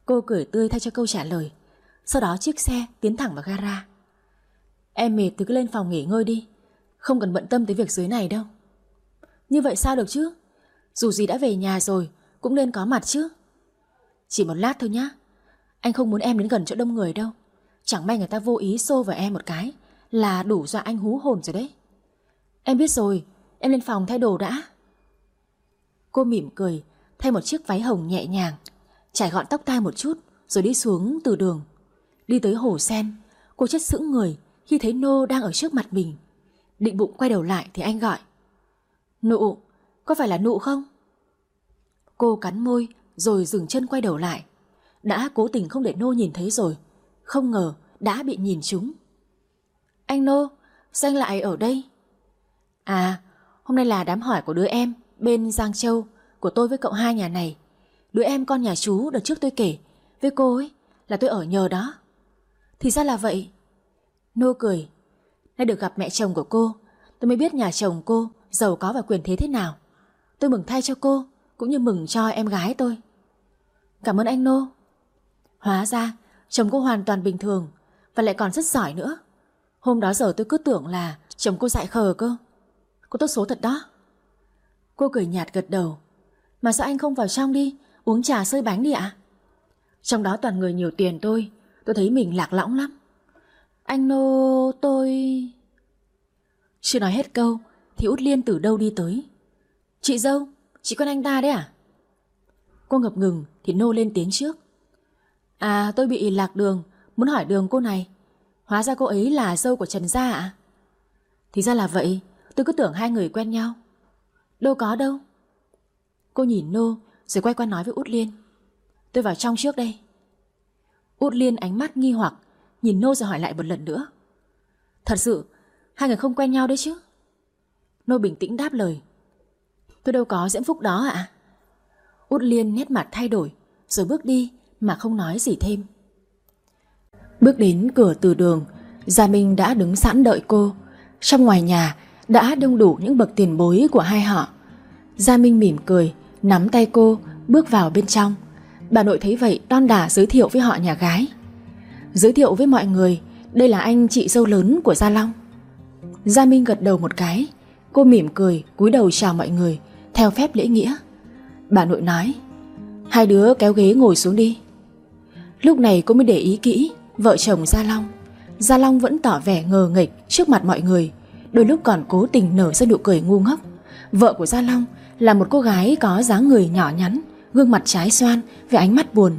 Cô cười tươi thay cho câu trả lời Sau đó chiếc xe tiến thẳng vào gara Em mệt thì cứ lên phòng nghỉ ngơi đi. Không cần bận tâm tới việc dưới này đâu. Như vậy sao được chứ? Dù gì đã về nhà rồi Cũng nên có mặt chứ. Chỉ một lát thôi nhá. Anh không muốn em đến gần chỗ đông người đâu. Chẳng may người ta vô ý xô vào em một cái Là đủ dọa anh hú hồn rồi đấy. Em biết rồi, em lên phòng thay đồ đã. Cô mỉm cười, thay một chiếc váy hồng nhẹ nhàng, trải gọn tóc tai một chút rồi đi xuống từ đường. Đi tới hồ sen, cô chất sững người khi thấy Nô đang ở trước mặt mình. Định bụng quay đầu lại thì anh gọi. Nụ, có phải là nụ không? Cô cắn môi rồi dừng chân quay đầu lại. Đã cố tình không để Nô nhìn thấy rồi. Không ngờ đã bị nhìn trúng. Anh Nô, sao anh lại ở đây? À, hôm nay là đám hỏi của đứa em bên Giang Châu của tôi với cậu hai nhà này. Đứa em con nhà chú đợt trước tôi kể với cô ấy là tôi ở nhờ đó. Thì ra là vậy. Nô cười. Nay được gặp mẹ chồng của cô, tôi mới biết nhà chồng cô giàu có và quyền thế thế nào. Tôi mừng thay cho cô, cũng như mừng cho em gái tôi. Cảm ơn anh Nô. Hóa ra, chồng cô hoàn toàn bình thường và lại còn rất giỏi nữa. Hôm đó giờ tôi cứ tưởng là chồng cô dại khờ cơ. Cô tốt số thật đó Cô cười nhạt gật đầu Mà sao anh không vào trong đi Uống trà sơi bánh đi ạ Trong đó toàn người nhiều tiền tôi Tôi thấy mình lạc lõng lắm anh Nô, tôi Chưa nói hết câu, Thì út liên từ đâu đi tới? Chị dâu, Chị con anh ta đấy à? Cô ngập ngừng, thì Nô lên tiếng trước. À tôi bị lạc đường, Muốn hỏi đường cô này. Hóa ra cô ấy là dâu của Trần Gia ạ. Thì ra là vậy, Tôi cứ tưởng hai người quen nhau. Đâu có đâu. Cô nhìn Nô, rồi quay qua nói với Út Liên. Tôi vào trong trước đây. Út Liên ánh mắt nghi hoặc Nhìn Nô rồi hỏi lại một lần nữa. Thật sự, Hai người không quen nhau đấy chứ? Nô bình tĩnh đáp lời. Tôi đâu có diễm phúc đó ạ. Út Liên nét mặt thay đổi, Rồi bước đi mà không nói gì thêm. Bước đến cửa từ đường, Gia Minh đã đứng sẵn đợi cô. Trong ngoài nhà, đã đông đủ những bậc tiền bối của hai họ. Gia Minh mỉm cười, Nắm tay cô, bước vào bên trong. Bà nội thấy vậy, đon đả giới thiệu với họ nhà gái. Giới thiệu với mọi người, Đây là anh chị dâu lớn của Gia Long. Gia Minh gật đầu một cái, Cô mỉm cười, cúi đầu chào mọi người, Theo phép lễ nghĩa. Bà nội nói, Hai đứa kéo ghế ngồi xuống đi. Lúc này cô mới để ý kỹ, Vợ chồng Gia Long. Gia Long vẫn tỏ vẻ ngờ nghịch trước mặt mọi người, Đôi lúc còn cố tình nở ra nụ cười ngu ngốc. Vợ của Gia Long là một cô gái có dáng người nhỏ nhắn, Gương mặt trái xoan, với ánh mắt buồn.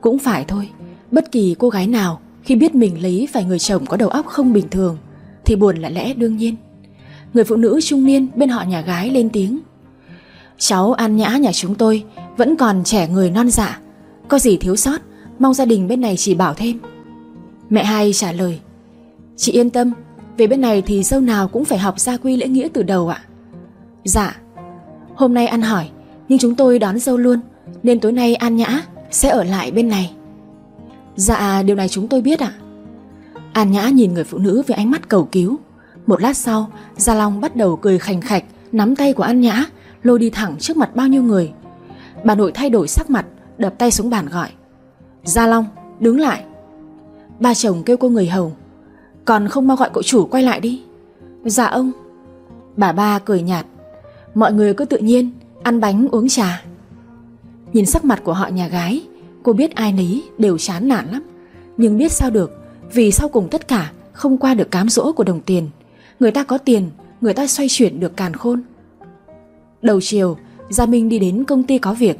Cũng phải thôi Bất kỳ cô gái nào khi biết mình lấy phải người chồng có đầu óc không bình thường Thì buồn là lẽ đương nhiên. Người phụ nữ trung niên bên họ nhà gái lên tiếng, Cháu An Nhã nhà chúng tôi Vẫn còn trẻ người non dạ Có gì thiếu sót, Mong gia đình bên này chỉ bảo thêm. Mẹ hai trả lời, Chị yên tâm, Về bên này thì dâu nào cũng phải học gia quy lễ nghĩa từ đầu ạ. Dạ Hôm nay ăn hỏi, Nhưng chúng tôi đón dâu luôn, Nên tối nay An Nhã sẽ ở lại bên này. Dạ điều này chúng tôi biết ạ. An Nhã nhìn người phụ nữ với ánh mắt cầu cứu. Một lát sau, Gia Long bắt đầu cười khành khạch, Nắm tay của An Nhã, Lôi đi thẳng trước mặt bao nhiêu người. Bà nội thay đổi sắc mặt, Đập tay xuống bàn gọi. Gia Long, đứng lại. Ba chồng kêu cô người hầu. Còn không mau gọi cậu chủ quay lại đi. Dạ ông. Bà ba cười nhạt. Mọi người cứ tự nhiên, Ăn bánh, uống trà. Nhìn sắc mặt của họ nhà gái Cô biết ai nấy đều chán nản lắm. Nhưng biết sao được, Vì sau cùng tất cả không qua được cám dỗ của đồng tiền. Người ta có tiền, Người ta xoay chuyển được càn khôn. Đầu chiều, Gia Minh đi đến công ty có việc.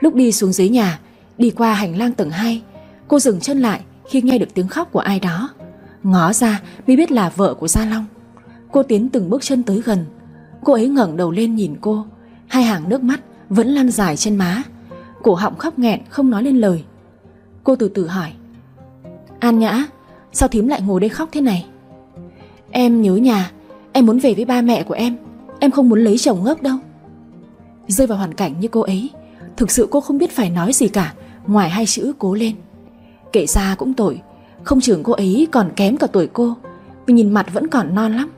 Lúc đi xuống dưới nhà, Đi qua hành lang tầng 2 Cô dừng chân lại khi nghe được tiếng khóc của ai đó. Ngó ra mới biết là vợ của Gia Long. Cô tiến từng bước chân tới gần. Cô ấy ngẩng đầu lên nhìn cô. Hai hàng nước mắt vẫn lan dài trên má. Cổ họng khóc nghẹn, không nói lên lời. Cô từ từ hỏi. An Nhã, Sao thím lại ngồi đây khóc thế này? Em nhớ nhà, Em muốn về với ba mẹ của em. Em không muốn lấy chồng ngốc đâu. Rơi vào hoàn cảnh như cô ấy, Thực sự cô không biết phải nói gì cả, Ngoài hai chữ cố lên. Kể ra cũng tội, Không chừng cô ấy còn kém cả tuổi cô nhìn mặt vẫn còn non lắm.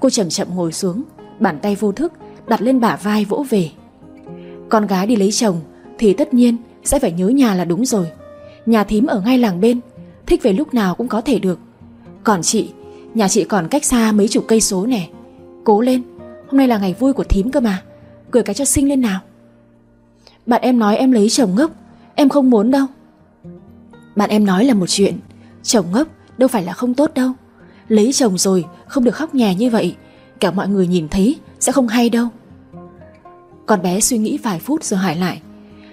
Cô chậm chậm ngồi xuống, Bàn tay vô thức, đặt lên bả vai vỗ về. Con gái đi lấy chồng thì tất nhiên sẽ phải nhớ nhà là đúng rồi. Nhà thím ở ngay làng bên, Thích về lúc nào cũng có thể được. Còn chị, Nhà chị còn cách xa mấy chục cây số nè. Cố lên, Hôm nay là ngày vui của thím cơ mà. Cười cái cho xinh lên nào. Bạn em nói em lấy chồng ngốc, Em không muốn đâu. Bạn em nói là một chuyện, Chồng ngốc đâu phải là không tốt đâu. Lấy chồng rồi không được khóc nhè như vậy, cả mọi người nhìn thấy sẽ không hay đâu. Con bé suy nghĩ vài phút rồi hỏi lại.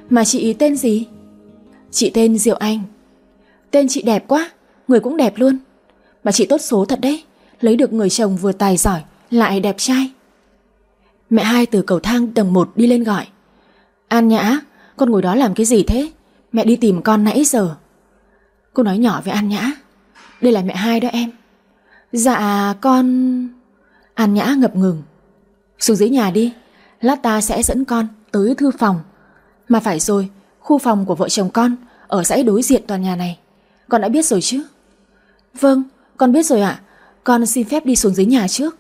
Mà chị ý tên gì? Chị tên Diệu Anh. Tên chị đẹp quá, Người cũng đẹp luôn. Mà chị tốt số thật đấy, Lấy được người chồng vừa tài giỏi, Lại đẹp trai. Mẹ hai từ cầu thang tầng 1 đi lên gọi. An Nhã, Con ngồi đó làm cái gì thế? Mẹ đi tìm con nãy giờ. Cô nói nhỏ với An Nhã. Đây là mẹ hai đó em. Dạ con... An Nhã ngập ngừng. Xuống dưới nhà đi, Lát ta sẽ dẫn con tới thư phòng. Mà phải rồi, Khu phòng của vợ chồng con Ở dãy đối diện tòa nhà này. Con đã biết rồi chứ? Vâng con biết rồi ạ. Con xin phép đi xuống dưới nhà trước.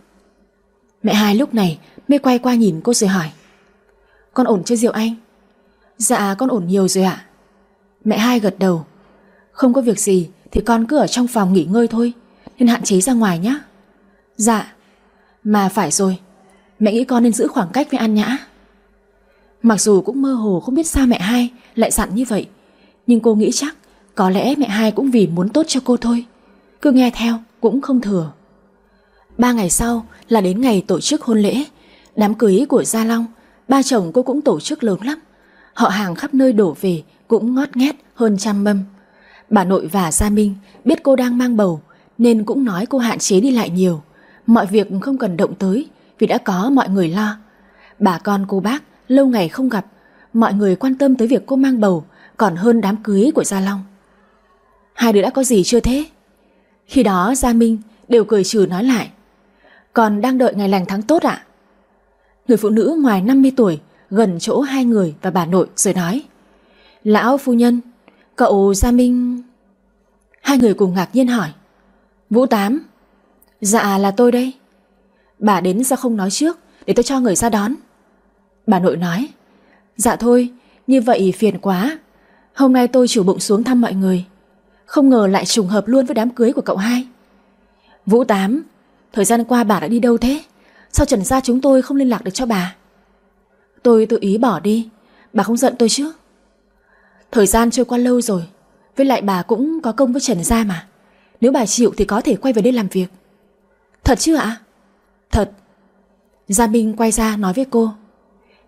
Mẹ hai lúc này mê quay qua nhìn cô rồi hỏi. Con ổn chưa Diệu Anh? Dạ con ổn nhiều rồi ạ. Mẹ hai gật đầu. Không có việc gì thì con cứ ở trong phòng nghỉ ngơi thôi, Nên hạn chế ra ngoài nhé Dạ Mà phải rồi. Mẹ nghĩ con nên giữ khoảng cách với An Nhã. Mặc dù cũng mơ hồ không biết sao mẹ hai lại dặn như vậy, Nhưng cô nghĩ chắc Có lẽ mẹ hai cũng vì muốn tốt cho cô thôi, Cứ nghe theo cũng không thừa. Ba ngày sau là đến ngày tổ chức hôn lễ, Đám cưới của Gia Long, Ba chồng cô cũng tổ chức lớn lắm. Họ hàng khắp nơi đổ về Cũng ngót nghét hơn trăm mâm. Bà nội và Gia Minh biết cô đang mang bầu Nên cũng nói cô hạn chế đi lại nhiều. Mọi việc không cần động tới Vì đã có mọi người lo. Bà con cô bác lâu ngày không gặp, Mọi người quan tâm tới việc cô mang bầu, Còn hơn đám cưới của Gia Long. Hai đứa đã có gì chưa thế? Khi đó, Gia Minh đều cười trừ nói lại. Còn đang đợi ngày lành tháng tốt ạ. Người phụ nữ ngoài 50 tuổi, Gần chỗ hai người và bà nội rồi nói. Lão phu nhân, Cậu Gia Minh Hai người cùng ngạc nhiên hỏi. Vũ Tám Dạ là tôi đây. Bà đến sao không nói trước, Để tôi cho người ra đón. Bà nội nói. Dạ thôi, như vậy phiền quá. Hôm nay tôi chủ bụng xuống thăm mọi người. Không ngờ lại trùng hợp luôn với đám cưới của cậu hai. Vũ Tám, Thời gian qua bà đã đi đâu thế? Sao Trần Gia chúng tôi không liên lạc được cho bà? Tôi tự ý bỏ đi. Bà không giận tôi chứ? Thời gian trôi qua lâu rồi, Với lại bà cũng có công với Trần Gia mà. Nếu bà chịu thì có thể quay về đây làm việc. Thật chứ ạ? Thật. Gia Minh quay ra nói với cô.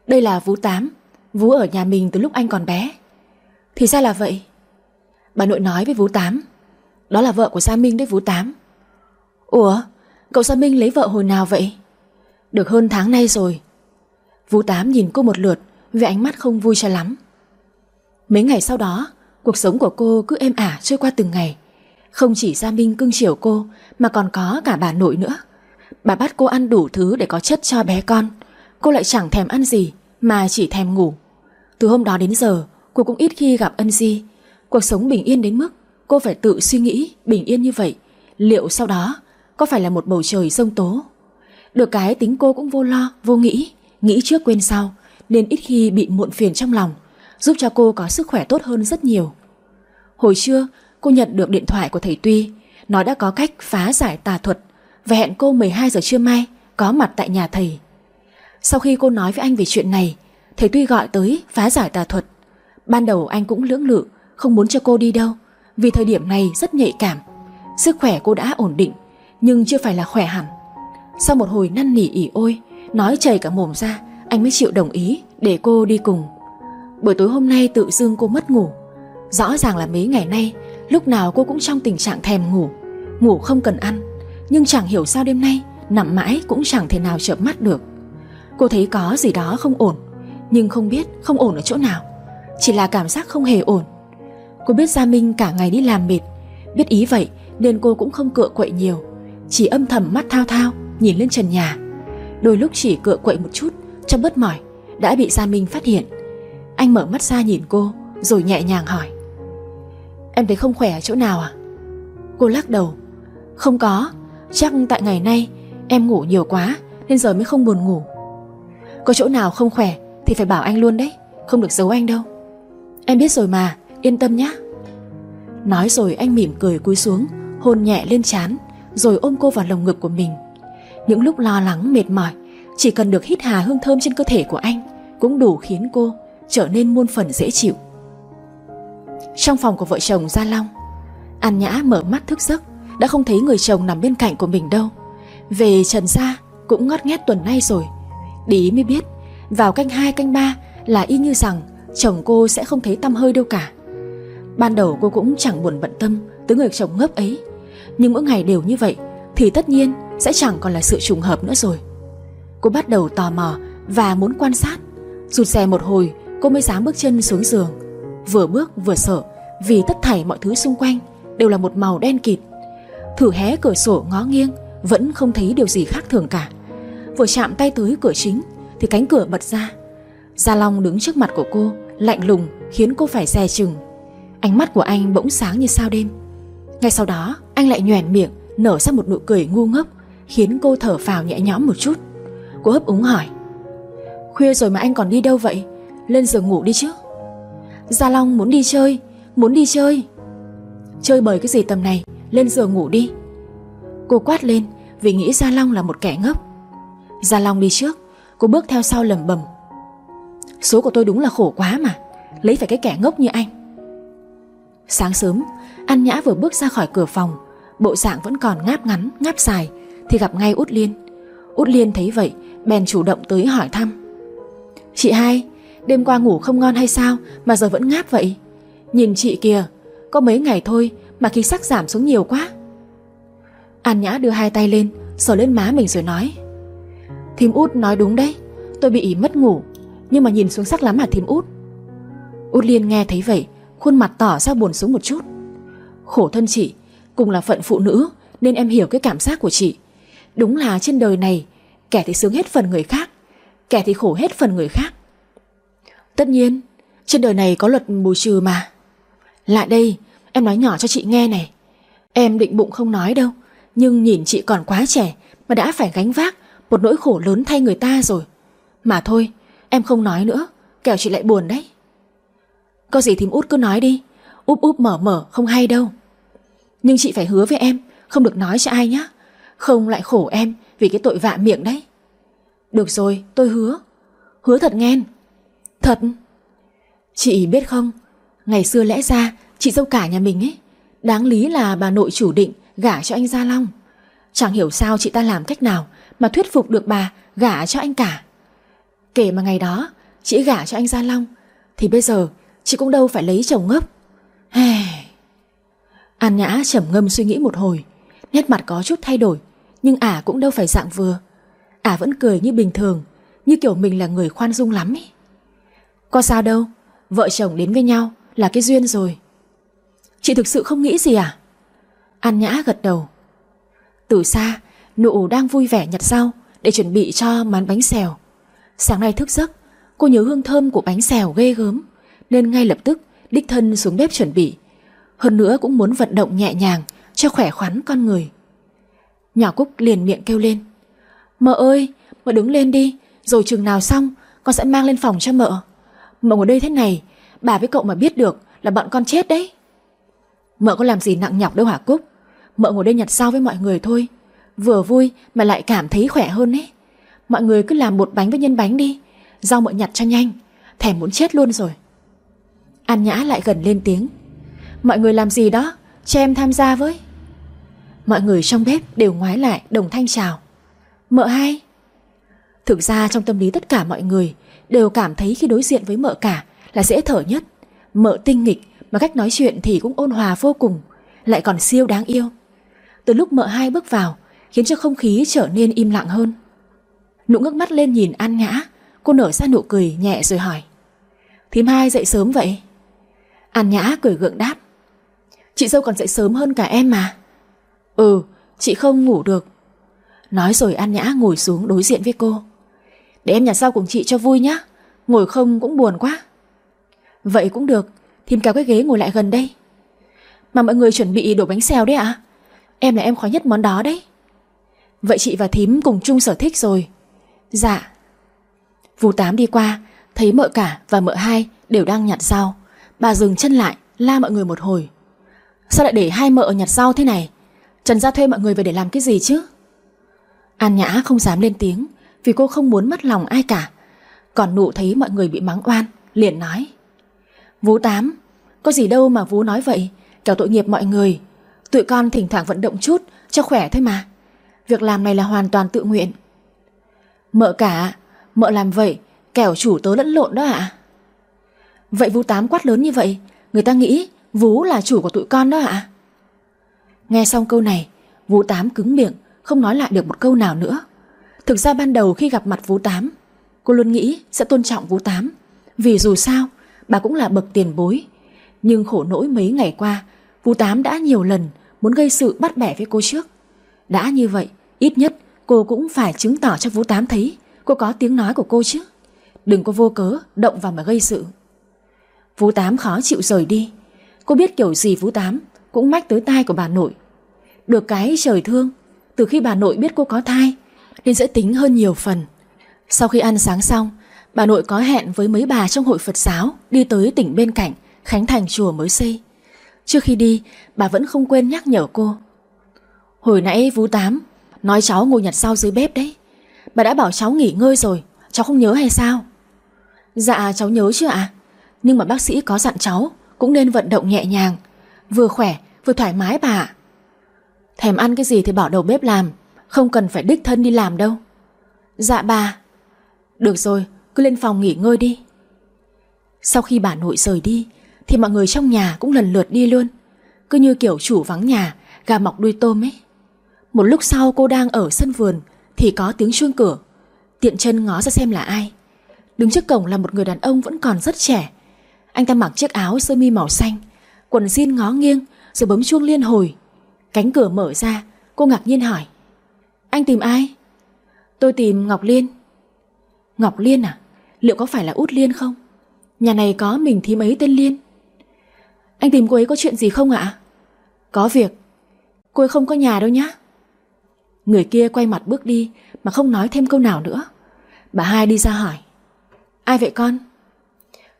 Đây là Vũ Tám Vũ ở nhà mình từ lúc anh còn bé. Thì ra là vậy. Bà nội nói với Vũ Tám, Đó là vợ của Sa Minh đấy Vũ Tám. Ủa, Cậu Sa Minh lấy vợ hồi nào vậy? Được hơn tháng nay rồi. Vũ Tám nhìn cô một lượt, Với ánh mắt không vui cho lắm. Mấy ngày sau đó, Cuộc sống của cô cứ êm ả trôi qua từng ngày. Không chỉ Gia Minh cưng chiều cô, Mà còn có cả bà nội nữa. Bà bắt cô ăn đủ thứ để có chất cho bé con. Cô lại chẳng thèm ăn gì mà chỉ thèm ngủ. Từ hôm đó đến giờ Cô cũng ít khi gặp ân di. Cuộc sống bình yên đến mức Cô phải tự suy nghĩ bình yên như vậy. Liệu sau đó có phải là một bầu trời sông tố? Được cái tính cô cũng vô lo, vô nghĩ Nghĩ trước quên sau Nên ít khi bị muộn phiền trong lòng Giúp cho cô có sức khỏe tốt hơn rất nhiều. Hồi trưa cô nhận được điện thoại của thầy Tuy. Nói đã có cách phá giải tà thuật. Và hẹn cô 12 giờ trưa mai Có mặt tại nhà thầy. Sau khi cô nói với anh về chuyện này, Thầy Tuy gọi tới phá giải tà thuật. Ban đầu anh cũng lưỡng lự, Không muốn cho cô đi đâu, Vì thời điểm này rất nhạy cảm. Sức khỏe cô đã ổn định, Nhưng chưa phải là khỏe hẳn. Sau một hồi năn nỉ ỉ ôi, Nói chảy cả mồm ra, Anh mới chịu đồng ý để cô đi cùng. Buổi tối hôm nay tự dưng cô mất ngủ. Rõ ràng là mấy ngày nay, Lúc nào cô cũng trong tình trạng thèm ngủ. Ngủ không cần ăn, Nhưng chẳng hiểu sao đêm nay, Nằm mãi cũng chẳng thể nào chợp mắt được. Cô thấy có gì đó không ổn, Nhưng không biết không ổn ở chỗ nào, Chỉ là cảm giác không hề ổn. Cô biết Gia Minh cả ngày đi làm mệt, Biết ý vậy nên cô cũng không cựa quậy nhiều, Chỉ âm thầm mắt thao thao, Nhìn lên trần nhà. Đôi lúc chỉ cựa quậy một chút, Cho bớt mỏi, Đã bị Gia Minh phát hiện. Anh mở mắt ra nhìn cô, Rồi nhẹ nhàng hỏi. Em thấy không khỏe ở chỗ nào à Cô lắc đầu. Không có, Chắc tại ngày nay em ngủ nhiều quá Nên giờ mới không buồn ngủ. Có chỗ nào không khỏe Thì phải bảo anh luôn đấy, Không được giấu anh đâu. Em biết rồi mà, Yên tâm nhé Nói rồi anh mỉm cười cúi xuống, Hôn nhẹ lên trán, Rồi ôm cô vào lồng ngực của mình. Những lúc lo lắng, mệt mỏi, Chỉ cần được hít hà hương thơm trên cơ thể của anh, Cũng đủ khiến cô trở nên muôn phần dễ chịu. Trong phòng của vợ chồng Gia Long, An Nhã mở mắt thức giấc, Đã không thấy người chồng nằm bên cạnh của mình đâu. Về Trần Gia Cũng ngót nghét tuần nay rồi. Đi mới biết. Vào canh 2 canh 3 là y như rằng Chồng cô sẽ không thấy tâm hơi đâu cả. Ban đầu cô cũng chẳng buồn bận tâm Tới người chồng ngốc ấy. Nhưng mỗi ngày đều như vậy Thì tất nhiên sẽ chẳng còn là sự trùng hợp nữa rồi. Cô bắt đầu tò mò Và muốn quan sát. Rụt rè một hồi, cô mới dám bước chân xuống giường. Vừa bước vừa sợ, Vì tất thảy mọi thứ xung quanh Đều là một màu đen kịt. Thử hé cửa sổ ngó nghiêng, Vẫn không thấy điều gì khác thường cả. Vừa chạm tay tới cửa chính, Thì cánh cửa bật ra. Gia Long đứng trước mặt của cô, Lạnh lùng, khiến cô phải dè chừng. Ánh mắt của anh bỗng sáng như sao đêm. Ngay sau đó, anh lại nhoẻn miệng, Nở ra một nụ cười ngu ngốc, Khiến cô thở phào nhẹ nhõm một chút. Cô hấp úng hỏi, Khuya rồi mà anh còn đi đâu vậy? Lên giường ngủ đi chứ. Gia Long muốn đi chơi, Muốn đi chơi. Chơi bời cái gì tầm này, Lên giường ngủ đi. Cô quát lên, vì nghĩ Gia Long là một kẻ ngốc Gia Long đi trước Cô bước theo sau lầm bầm Số của tôi đúng là khổ quá mà Lấy phải cái kẻ ngốc như anh. Sáng sớm An Nhã vừa bước ra khỏi cửa phòng Bộ dạng vẫn còn ngáp ngắn, ngáp dài Thì gặp ngay Út Liên. Út Liên thấy vậy Bèn chủ động tới hỏi thăm. Chị hai Đêm qua ngủ không ngon hay sao Mà giờ vẫn ngáp vậy? Nhìn chị kìa Có mấy ngày thôi mà khí sắc giảm xuống nhiều quá. An Nhã đưa hai tay lên Sờ lên má mình rồi nói. Thím út nói đúng đấy, Tôi bị mất ngủ, Nhưng mà nhìn xuống sắc lắm hả thím út? Út Liên nghe thấy vậy, Khuôn mặt tỏ ra buồn xuống một chút. Khổ thân chị, Cùng là phận phụ nữ, Nên em hiểu cái cảm giác của chị. Đúng là trên đời này, Kẻ thì sướng hết phần người khác, Kẻ thì khổ hết phần người khác. Tất nhiên, Trên đời này có luật bù trừ mà. Lại đây, Em nói nhỏ cho chị nghe này. Em định bụng không nói đâu, Nhưng nhìn chị còn quá trẻ Mà đã phải gánh vác. Một nỗi khổ lớn thay người ta rồi. Mà thôi, em không nói nữa. Kẻo chị lại buồn đấy. Có gì thím út cứ nói đi. Úp úp mở mở không hay đâu. Nhưng chị phải hứa với em, Không được nói cho ai nhá. Không lại khổ em vì cái tội vạ miệng đấy. Được rồi, tôi hứa. Hứa thật nghe. Thật. Chị biết không, Ngày xưa lẽ ra chị dâu cả nhà mình ấy, Đáng lý là bà nội chủ định gả cho anh Gia Long. Chẳng hiểu sao chị ta làm cách nào mà thuyết phục được bà gả cho anh cả. Kể mà ngày đó, Chị gả cho anh Gia Long, Thì bây giờ chị cũng đâu phải lấy chồng ngốc. An Nhã trầm ngâm suy nghĩ một hồi, Nét mặt có chút thay đổi, Nhưng ả cũng đâu phải dạng vừa. Ả vẫn cười như bình thường, Như kiểu mình là người khoan dung lắm ấy. Có sao đâu, Vợ chồng đến với nhau là cái duyên rồi. Chị thực sự không nghĩ gì à? An Nhã gật đầu. Từ xa Nụ đang vui vẻ nhặt rau Để chuẩn bị cho món bánh xèo. Sáng nay thức giấc, Cô nhớ hương thơm của bánh xèo ghê gớm, Nên ngay lập tức đích thân xuống bếp chuẩn bị. Hơn nữa cũng muốn vận động nhẹ nhàng Cho khỏe khoắn con người. Nhỏ Cúc liền miệng kêu lên, Mợ ơi, Mợ đứng lên đi, Rồi chừng nào xong, Con sẽ mang lên phòng cho mợ. Mợ ngồi đây thế này, Bà với cậu mà biết được là bọn con chết đấy. Mợ có làm gì nặng nhọc đâu hả Cúc? Mợ ngồi đây nhặt sao với mọi người thôi. Vừa vui mà lại cảm thấy khỏe hơn ấy. Mọi người cứ làm bột bánh với nhân bánh đi, Rau mợ nhặt cho nhanh, Thèm muốn chết luôn rồi. An Nhã lại gần lên tiếng. Mọi người làm gì đó, Cho em tham gia với. Mọi người trong bếp đều ngoái lại đồng thanh chào. Mợ hai. Thực ra trong tâm lý tất cả mọi người Đều cảm thấy khi đối diện với mợ cả Là dễ thở nhất. Mợ tinh nghịch mà cách nói chuyện thì cũng ôn hòa vô cùng, Lại còn siêu đáng yêu. Từ lúc mợ hai bước vào Khiến cho không khí trở nên im lặng hơn. Nụ ngước mắt lên nhìn An Nhã, Cô nở ra nụ cười nhẹ rồi hỏi, Thím hai dậy sớm vậy? An Nhã cười gượng đáp, Chị dâu còn dậy sớm hơn cả em mà. Ừ chị không ngủ được. Nói rồi An Nhã ngồi xuống đối diện với cô, Để em nhặt sau cùng chị cho vui nhá, Ngồi không cũng buồn quá. Vậy cũng được, Thím kéo cái ghế ngồi lại gần đây. Mà mọi người chuẩn bị đổ bánh xèo đấy ạ, Em là em khó nhất món đó đấy. Vậy chị và thím cùng chung sở thích rồi. Dạ. Vù tám đi qua, Thấy mợ cả và mợ hai đều đang nhặt rau. Bà dừng chân lại, La mọi người một hồi. Sao lại để hai mợ nhặt rau thế này? Trần ra thuê mọi người về để làm cái gì chứ? An Nhã không dám lên tiếng, Vì cô không muốn mất lòng ai cả. Còn nụ thấy mọi người bị mắng oan, Liền nói. Vú Tám, Có gì đâu mà Vú nói vậy, Kéo tội nghiệp mọi người. Tụi con thỉnh thoảng vận động chút cho khỏe thôi mà. Việc làm này là hoàn toàn tự nguyện. Mợ cả Mợ làm vậy Kẻo chủ tớ lẫn lộn đó ạ. Vậy Vú Tám quát lớn như vậy Người ta nghĩ Vú là chủ của tụi con đó ạ. Nghe xong câu này Vú Tám cứng miệng Không nói lại được một câu nào nữa. Thực ra ban đầu khi gặp mặt Vú Tám Cô luôn nghĩ sẽ tôn trọng Vú Tám. Vì dù sao bà cũng là bậc tiền bối. Nhưng khổ nỗi mấy ngày qua, Vũ Tám đã nhiều lần muốn gây sự bắt bẻ với cô trước. Đã như vậy, ít nhất cô cũng phải chứng tỏ cho Vũ Tám thấy cô có tiếng nói của cô chứ. Đừng có vô cớ động vào mà gây sự. Vũ Tám khó chịu rời đi. Cô biết kiểu gì Vũ Tám cũng mách tới tai của bà nội. Được cái trời thương, từ khi bà nội biết cô có thai, nên dễ tính hơn nhiều phần. Sau khi ăn sáng xong, Bà nội có hẹn với mấy bà trong hội Phật giáo đi tới tỉnh bên cạnh, Khánh Thành chùa mới xây. Trước khi đi, bà vẫn không quên nhắc nhở cô. Hồi nãy Vú Tám nói cháu ngồi nhặt sau dưới bếp đấy. Bà đã bảo cháu nghỉ ngơi rồi, cháu không nhớ hay sao? Dạ cháu nhớ chứ ạ. Nhưng mà bác sĩ có dặn cháu Cũng nên vận động nhẹ nhàng. Vừa khỏe vừa thoải mái bà ạ. Thèm ăn cái gì thì bỏ đầu bếp làm Không cần phải đích thân đi làm đâu. Dạ bà. Được rồi cứ lên phòng nghỉ ngơi đi. Sau khi bà nội rời đi Thì mọi người trong nhà cũng lần lượt đi luôn. Cứ như kiểu chủ vắng nhà Gà mọc đuôi tôm ấy. Một lúc sau cô đang ở sân vườn Thì có tiếng chuông cửa Tiện chân ngó ra xem là ai Đứng trước cổng là một người đàn ông vẫn còn rất trẻ Anh ta mặc chiếc áo sơ mi màu xanh, Quần jean ngó nghiêng Rồi bấm chuông liên hồi Cánh cửa mở ra, Cô ngạc nhiên hỏi, Anh tìm ai? Tôi tìm Ngọc Liên Ngọc Liên à? Liệu có phải là út Liên không? Nhà này có mình thím ấy tên Liên Anh tìm cô ấy có chuyện gì không ạ? Có việc Cô ấy không có nhà đâu nhá Người kia quay mặt bước đi, Mà không nói thêm câu nào nữa. Bà hai đi ra hỏi, Ai vậy con?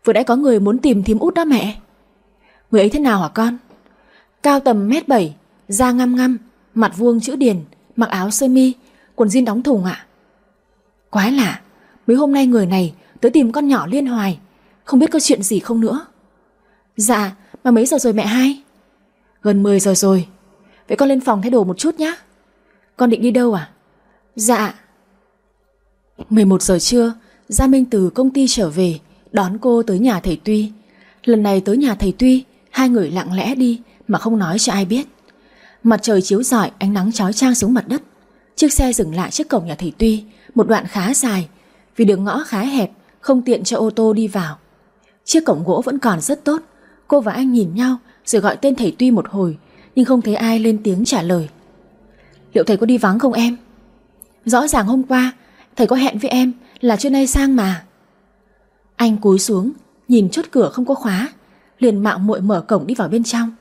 Vừa nãy có người muốn tìm thím út đó mẹ. Người ấy thế nào hả con? Cao tầm mét bảy, Da ngăm ngăm, Mặt vuông chữ điền, Mặc áo sơ mi, Quần jean đóng thùng ạ. Quái lạ, Mấy hôm nay người này tới tìm con nhỏ liên hoài, Không biết có chuyện gì không nữa. Dạ Mà mấy giờ rồi mẹ hai? Gần 10 giờ rồi. Vậy con lên phòng thay đồ một chút nhé con định đi đâu à? Dạ. 11 giờ trưa Gia Minh từ công ty trở về Đón cô tới nhà thầy Tuy. Lần này tới nhà thầy Tuy Hai người lặng lẽ đi mà không nói cho ai biết. Mặt trời chiếu rọi ánh nắng chói chang xuống mặt đất. Chiếc xe dừng lại trước cổng nhà thầy Tuy Một đoạn khá dài. Vì đường ngõ khá hẹp Không tiện cho ô tô đi vào. Chiếc cổng gỗ vẫn còn rất tốt. Cô và anh nhìn nhau rồi gọi tên thầy Tuy một hồi Nhưng không thấy ai lên tiếng trả lời Liệu thầy có đi vắng không em? Rõ ràng hôm qua, Thầy có hẹn với em là trưa nay sang mà. Anh cúi xuống, Nhìn chốt cửa không có khóa, Liền mạo muội mở cổng đi vào bên trong.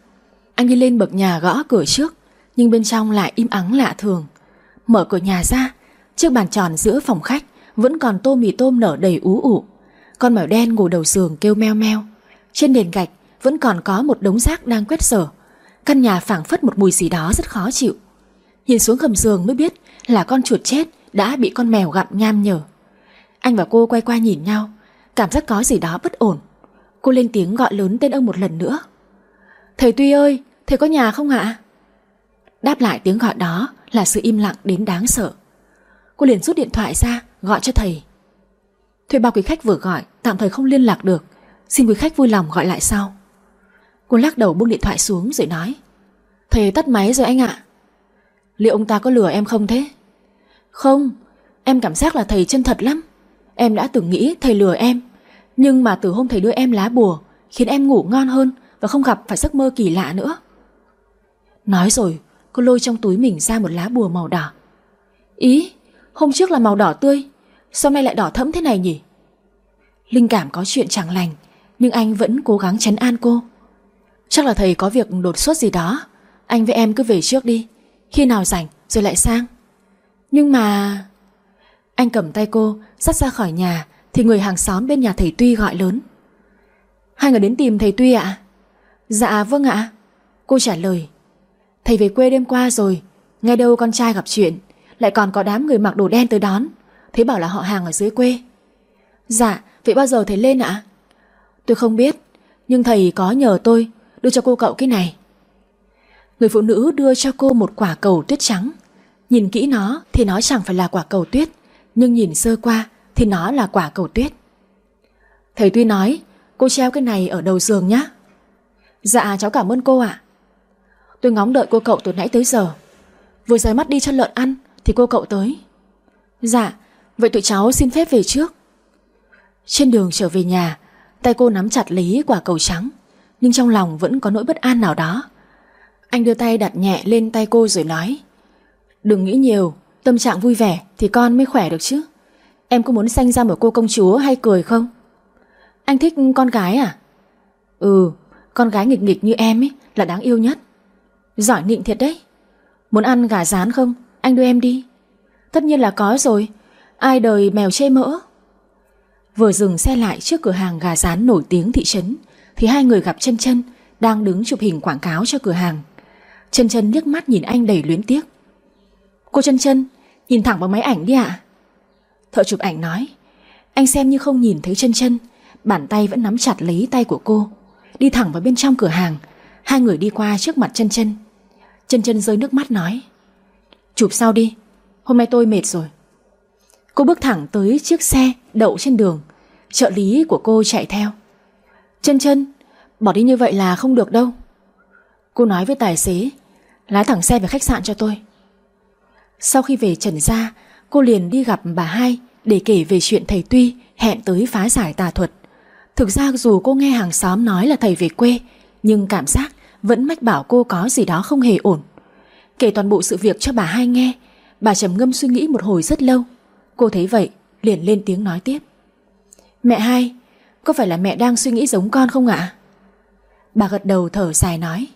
Anh đi lên bậc nhà gõ cửa trước, Nhưng bên trong lại im ắng lạ thường. Mở cửa nhà ra, Chiếc bàn tròn giữa phòng khách Vẫn còn tô mì tôm nở đầy ú ủ Con mèo đen ngủ đầu giường kêu meo meo. Trên nền gạch vẫn còn có một đống rác đang quét sở Căn nhà phảng phất một mùi gì đó rất khó chịu. Nhìn xuống gầm giường mới biết là con chuột chết đã bị con mèo gặm nham nhở. Anh và cô quay qua nhìn nhau, cảm giác có gì đó bất ổn. Cô lên tiếng gọi lớn tên ông một lần nữa. Thầy Tuy ơi, thầy có nhà không ạ? Đáp lại tiếng gọi đó là sự im lặng đến đáng sợ. Cô liền rút điện thoại ra, gọi cho thầy. Thuê bao quý khách vừa gọi, tạm thời không liên lạc được. Xin quý khách vui lòng gọi lại sau. Cô lắc đầu buông điện thoại xuống rồi nói. Thầy tắt máy rồi anh ạ. Liệu ông ta có lừa em không thế? Không, em cảm giác là thầy chân thật lắm. Em đã từng nghĩ thầy lừa em. Nhưng mà từ hôm thầy đưa em lá bùa khiến em ngủ ngon hơn và không gặp phải giấc mơ kỳ lạ nữa. Nói rồi, cô lôi trong túi mình ra một lá bùa màu đỏ. Ý, hôm trước là màu đỏ tươi, sao nay lại đỏ thẫm thế này nhỉ? Linh cảm có chuyện chẳng lành, nhưng anh vẫn cố gắng chấn an cô. Chắc là thầy có việc đột xuất gì đó, anh với em cứ về trước đi, khi nào rảnh rồi lại sang. Nhưng mà... Anh cầm tay cô, dắt ra khỏi nhà thì người hàng xóm bên nhà thầy Tuy gọi lớn. Hai người đến tìm thầy Tuy ạ? Dạ vâng ạ. Cô trả lời. Thầy về quê đêm qua rồi, nghe đâu con trai gặp chuyện, lại còn có đám người mặc đồ đen tới đón. Thế bảo là họ hàng ở dưới quê. Dạ, vậy bao giờ thầy lên ạ? Tôi không biết, nhưng thầy có nhờ tôi đưa cho cô cậu cái này. Người phụ nữ đưa cho cô một quả cầu tuyết trắng. Nhìn kỹ nó thì nó chẳng phải là quả cầu tuyết, nhưng nhìn sơ qua thì nó là quả cầu tuyết. Thầy Tuy nói, cô treo cái này ở đầu giường nhé. Dạ cháu cảm ơn cô ạ. Tôi ngóng đợi cô cậu từ nãy tới giờ. Vừa rời mắt đi cho lợn ăn thì cô cậu tới. Dạ, vậy tụi cháu xin phép về trước. Trên đường trở về nhà, tay cô nắm chặt lấy quả cầu trắng, nhưng trong lòng vẫn có nỗi bất an nào đó. Anh đưa tay đặt nhẹ lên tay cô rồi nói Đừng nghĩ nhiều, tâm trạng vui vẻ thì con mới khỏe được chứ. Em có muốn sanh ra một cô công chúa hay cười không? Anh thích con gái à? Ừ, con gái nghịch nghịch như em ấy là đáng yêu nhất. Giỏi nịnh thiệt đấy. Muốn ăn gà rán không? Anh đưa em đi. Tất nhiên là có rồi. Ai đời mèo chê mỡ. Vừa dừng xe lại trước cửa hàng gà rán nổi tiếng thị trấn thì hai người gặp chân chân đang đứng chụp hình quảng cáo cho cửa hàng. Chân chân liếc mắt nhìn anh đầy luyến tiếc. Cô chân chân, nhìn thẳng vào máy ảnh đi ạ. Thợ chụp ảnh nói, Anh xem như không nhìn thấy chân chân Bàn tay vẫn nắm chặt lấy tay của cô. Đi thẳng vào bên trong cửa hàng Hai người đi qua trước mặt chân chân. Chân chân rơi nước mắt nói. Chụp sau đi Hôm nay tôi mệt rồi. Cô bước thẳng tới chiếc xe đậu trên đường Trợ lý của cô chạy theo. Chân chân Bỏ đi như vậy là không được đâu. Cô nói với tài xế, Lái thẳng xe về khách sạn cho tôi. Sau khi về Trần Gia, Cô liền đi gặp bà hai Để kể về chuyện thầy Tuy hẹn tới phá giải tà thuật. Thực ra dù cô nghe hàng xóm nói là thầy về quê, Nhưng cảm giác vẫn mách bảo cô có gì đó không hề ổn. Kể toàn bộ sự việc cho bà hai nghe, Bà trầm ngâm suy nghĩ một hồi rất lâu. Cô thấy vậy, liền lên tiếng nói tiếp. Mẹ hai, Có phải là mẹ đang suy nghĩ giống con không ạ? Bà gật đầu thở dài nói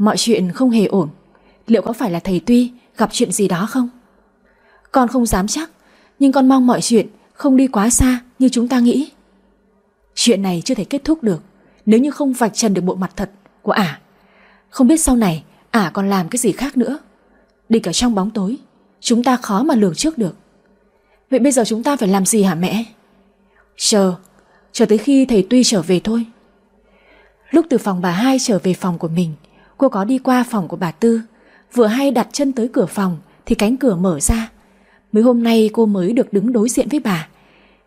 Mọi chuyện không hề ổn. Liệu có phải là thầy Tuy gặp chuyện gì đó không? Con không dám chắc, Nhưng con mong mọi chuyện không đi quá xa như chúng ta nghĩ. Chuyện này chưa thể kết thúc được, Nếu như không vạch trần được bộ mặt thật của ả. Không biết sau này ả còn làm cái gì khác nữa. Đi cả trong bóng tối, Chúng ta khó mà lường trước được. Vậy bây giờ chúng ta phải làm gì hả mẹ? Chờ Chờ tới khi thầy Tuy trở về thôi. Lúc từ phòng bà hai trở về phòng của mình Cô có đi qua phòng của bà Tư. Vừa hay đặt chân tới cửa phòng, Thì cánh cửa mở ra. Mấy hôm nay cô mới được đứng đối diện với bà.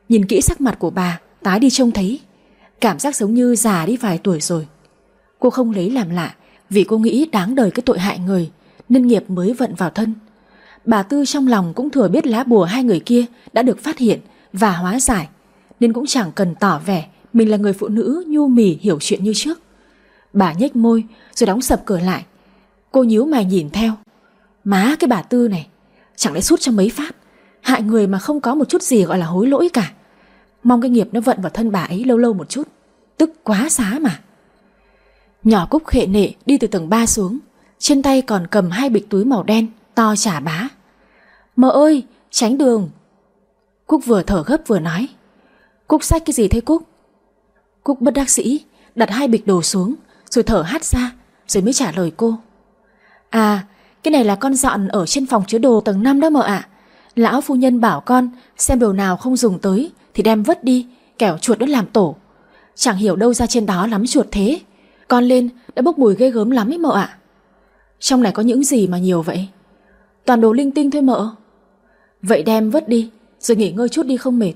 Nhìn kỹ sắc mặt của bà Tái đi trông thấy. Cảm giác giống như già đi vài tuổi rồi. Cô không lấy làm lạ, Vì cô nghĩ đáng đời cái tội hại người, Nên nghiệp mới vận vào thân. Bà Tư trong lòng cũng thừa biết lá bùa hai người kia Đã được phát hiện và hóa giải, Nên cũng chẳng cần tỏ vẻ Mình là người phụ nữ nhu mì hiểu chuyện như trước. Bà nhếch môi, Rồi đóng sập cửa lại. Cô nhíu mày nhìn theo. Má, cái bà Tư này, Chẳng lẽ sút cho mấy phát? Hại người mà không có một chút gì gọi là hối lỗi cả. Mong cái nghiệp nó vận vào thân bà ấy lâu lâu một chút. Tức quá xá mà. Nhỏ Cúc khệ nệ đi từ tầng 3 xuống. Trên tay còn cầm hai bịch túi màu đen, To trả bá. Mợ ơi, tránh đường. Cúc vừa thở gấp vừa nói. Cúc xách cái gì thế Cúc? Cúc bất đắc sĩ Đặt hai bịch đồ xuống. Rồi thở hắt ra, Rồi mới trả lời cô. À cái này là con dọn ở trên phòng chứa đồ tầng 5 đó mợ ạ. Lão phu nhân bảo con Xem đồ nào không dùng tới Thì đem vứt đi, Kẻo chuột nó làm tổ. Chẳng hiểu đâu ra trên đó lắm chuột thế. Con lên, đã bốc mùi ghê gớm lắm ấy mợ ạ. Trong này có những gì mà nhiều vậy? Toàn đồ linh tinh thôi mợ. Vậy đem vứt đi, Rồi nghỉ ngơi chút đi không mệt.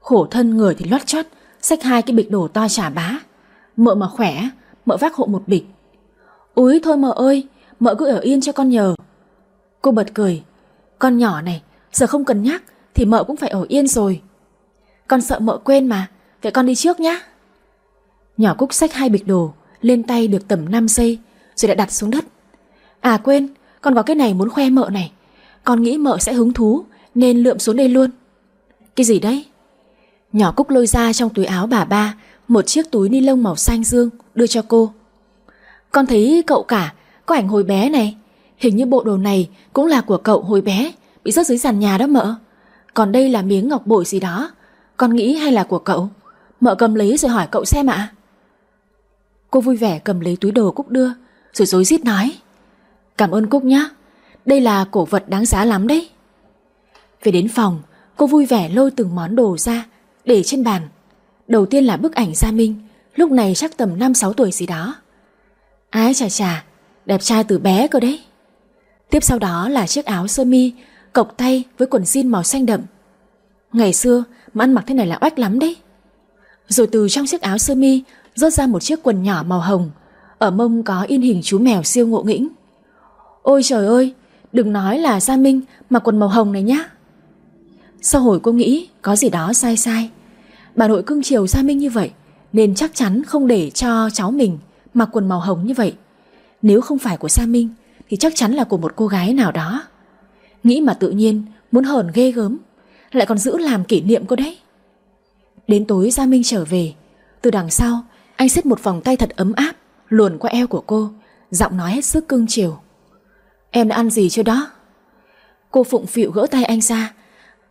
Khổ thân người thì loát chót, Xách hai cái bịch đồ to trả bá. Mợ mà khỏe Mợ vác hộ một bịch. Úi thôi mợ ơi, Mợ cứ ở yên cho con nhờ. Cô bật cười. Con nhỏ này, Giờ không cần nhắc Thì mợ cũng phải ở yên rồi. Con sợ mợ quên mà, Vậy con đi trước nhá. Nhỏ Cúc xách hai bịch đồ Lên tay được tầm 5 giây Rồi đã đặt xuống đất. À quên, Con có cái này muốn khoe mợ này. Con nghĩ mợ sẽ hứng thú Nên lượm xuống đây luôn. Cái gì đấy? Nhỏ Cúc lôi ra trong túi áo bà ba Một chiếc túi ni lông màu xanh dương. Đưa cho cô. Con thấy cậu cả có ảnh hồi bé này. Hình như bộ đồ này cũng là của cậu hồi bé Bị rớt dưới sàn nhà đó mợ. Còn đây là miếng ngọc bội gì đó. Con nghĩ hay là của cậu? Mợ cầm lấy rồi hỏi cậu xem ạ. Cô vui vẻ cầm lấy túi đồ Cúc đưa Rồi dối rít nói. Cảm ơn Cúc nhá, Đây là cổ vật đáng giá lắm đấy. Về đến phòng Cô vui vẻ lôi từng món đồ ra Để trên bàn. Đầu tiên là bức ảnh Gia Minh Lúc này chắc tầm 5-6 tuổi gì đó. Ái chà chà, Đẹp trai từ bé cơ đấy. Tiếp sau đó là chiếc áo sơ mi, Cộc tay với quần jean màu xanh đậm. Ngày xưa, mà ăn mặc thế này là oách lắm đấy. Rồi từ trong chiếc áo sơ mi, Rớt ra một chiếc quần nhỏ màu hồng, Ở mông có in hình chú mèo siêu ngộ nghĩnh. Ôi trời ơi, Đừng nói là Gia Minh mà quần màu hồng này nhá. Sau hồi cô nghĩ Có gì đó sai sai, Bà nội cưng chiều Gia Minh như vậy. Nên chắc chắn không để cho cháu mình Mặc quần màu hồng như vậy. Nếu không phải của Sa Minh, Thì chắc chắn là của một cô gái nào đó. Nghĩ mà tự nhiên, Muốn hờn ghê gớm, Lại còn giữ làm kỷ niệm cô đấy. Đến tối Gia Minh trở về, Từ đằng sau, Anh xếp một vòng tay thật ấm áp, Luồn qua eo của cô, Giọng nói hết sức cưng chiều. Em đã ăn gì chưa đó? Cô phụng phịu gỡ tay anh ra,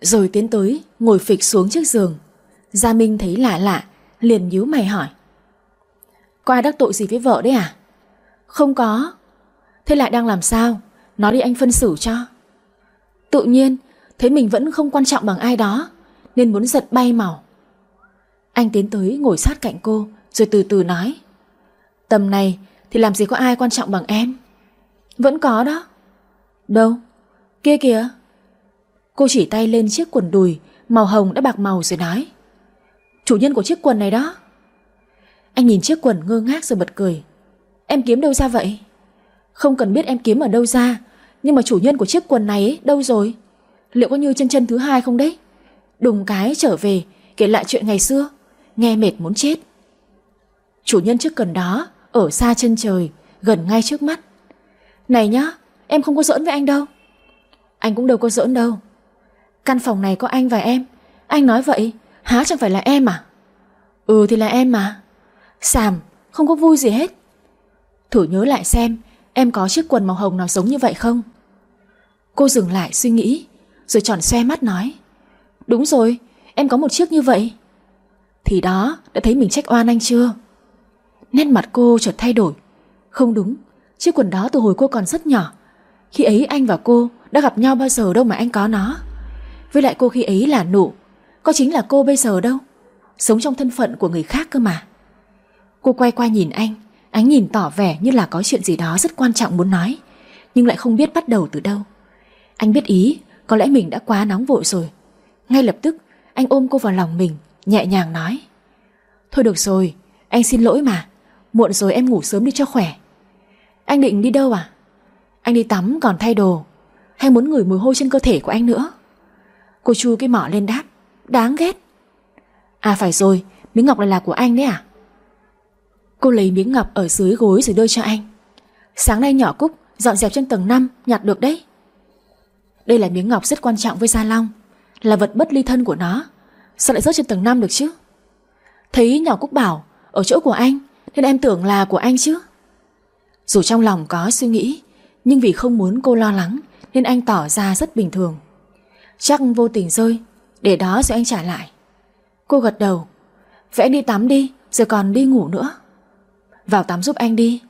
Rồi tiến tới ngồi phịch xuống trước giường. Gia Minh thấy lạ lạ Liền nhíu mày hỏi. Có ai đắc tội gì với vợ đấy à? Không có. Thế lại đang làm sao? Nói đi anh phân xử cho. Tự nhiên, Thấy mình vẫn không quan trọng bằng ai đó, Nên muốn giật bay màu. Anh tiến tới ngồi sát cạnh cô, Rồi từ từ nói. Tầm này thì làm gì có ai quan trọng bằng em? Vẫn có đó. Đâu? Kia kìa. Cô chỉ tay lên chiếc quần đùi, Màu hồng đã bạc màu rồi nói. Chủ nhân của chiếc quần này đó. Anh nhìn chiếc quần ngơ ngác rồi bật cười. Em kiếm đâu ra vậy? Không cần biết em kiếm ở đâu ra Nhưng mà chủ nhân của chiếc quần này ấy, đâu rồi? Liệu có như chân chân thứ hai không đấy? Đùng cái trở về Kể lại chuyện ngày xưa Nghe mệt muốn chết. Chủ nhân chiếc quần đó Ở xa chân trời Gần ngay trước mắt. Này nhá Em không có giỡn với anh đâu. Anh cũng đâu có giỡn đâu. Căn phòng này có anh và em. Anh nói vậy Há chẳng phải là em à? Ừ thì là em mà. Sàm không có vui gì hết. Thử nhớ lại xem, Em có chiếc quần màu hồng nào giống như vậy không? Cô dừng lại suy nghĩ, Rồi tròn xoe mắt nói. Đúng rồi, em có một chiếc như vậy. Thì đó, đã thấy mình trách oan anh chưa? Nét mặt cô chợt thay đổi. Không đúng, Chiếc quần đó từ hồi cô còn rất nhỏ. Khi ấy anh và cô đã gặp nhau bao giờ đâu mà anh có nó. Với lại cô khi ấy là nụ có chính là cô bây giờ đâu. Sống trong thân phận của người khác cơ mà. Cô quay qua nhìn anh, Ánh nhìn tỏ vẻ như là có chuyện gì đó rất quan trọng muốn nói, Nhưng lại không biết bắt đầu từ đâu. Anh biết ý, Có lẽ mình đã quá nóng vội rồi. Ngay lập tức, anh ôm cô vào lòng mình, Nhẹ nhàng nói, Thôi được rồi, Anh xin lỗi mà, Muộn rồi em ngủ sớm đi cho khỏe. Anh định đi đâu à? Anh đi tắm, còn thay đồ, Hay muốn ngửi mùi hôi trên cơ thể của anh nữa? Cô chu cái mỏ lên đáp Đáng ghét. À phải rồi, Miếng ngọc này là của anh đấy à? Cô lấy miếng ngọc ở dưới gối rồi đưa cho anh. Sáng nay nhỏ Cúc dọn dẹp trên tầng 5 nhặt được đấy. Đây là miếng ngọc rất quan trọng với Gia Long, Là vật bất ly thân của nó. Sao lại rớt trên tầng 5 được chứ? Thấy nhỏ Cúc bảo, Ở chỗ của anh, Nên em tưởng là của anh chứ. Dù trong lòng có suy nghĩ, Nhưng vì không muốn cô lo lắng, Nên anh tỏ ra rất bình thường. Chắc vô tình rơi để đó rồi anh trả lại. Cô gật đầu. Vậy anh đi tắm đi Rồi còn đi ngủ nữa. Vào tắm giúp anh đi.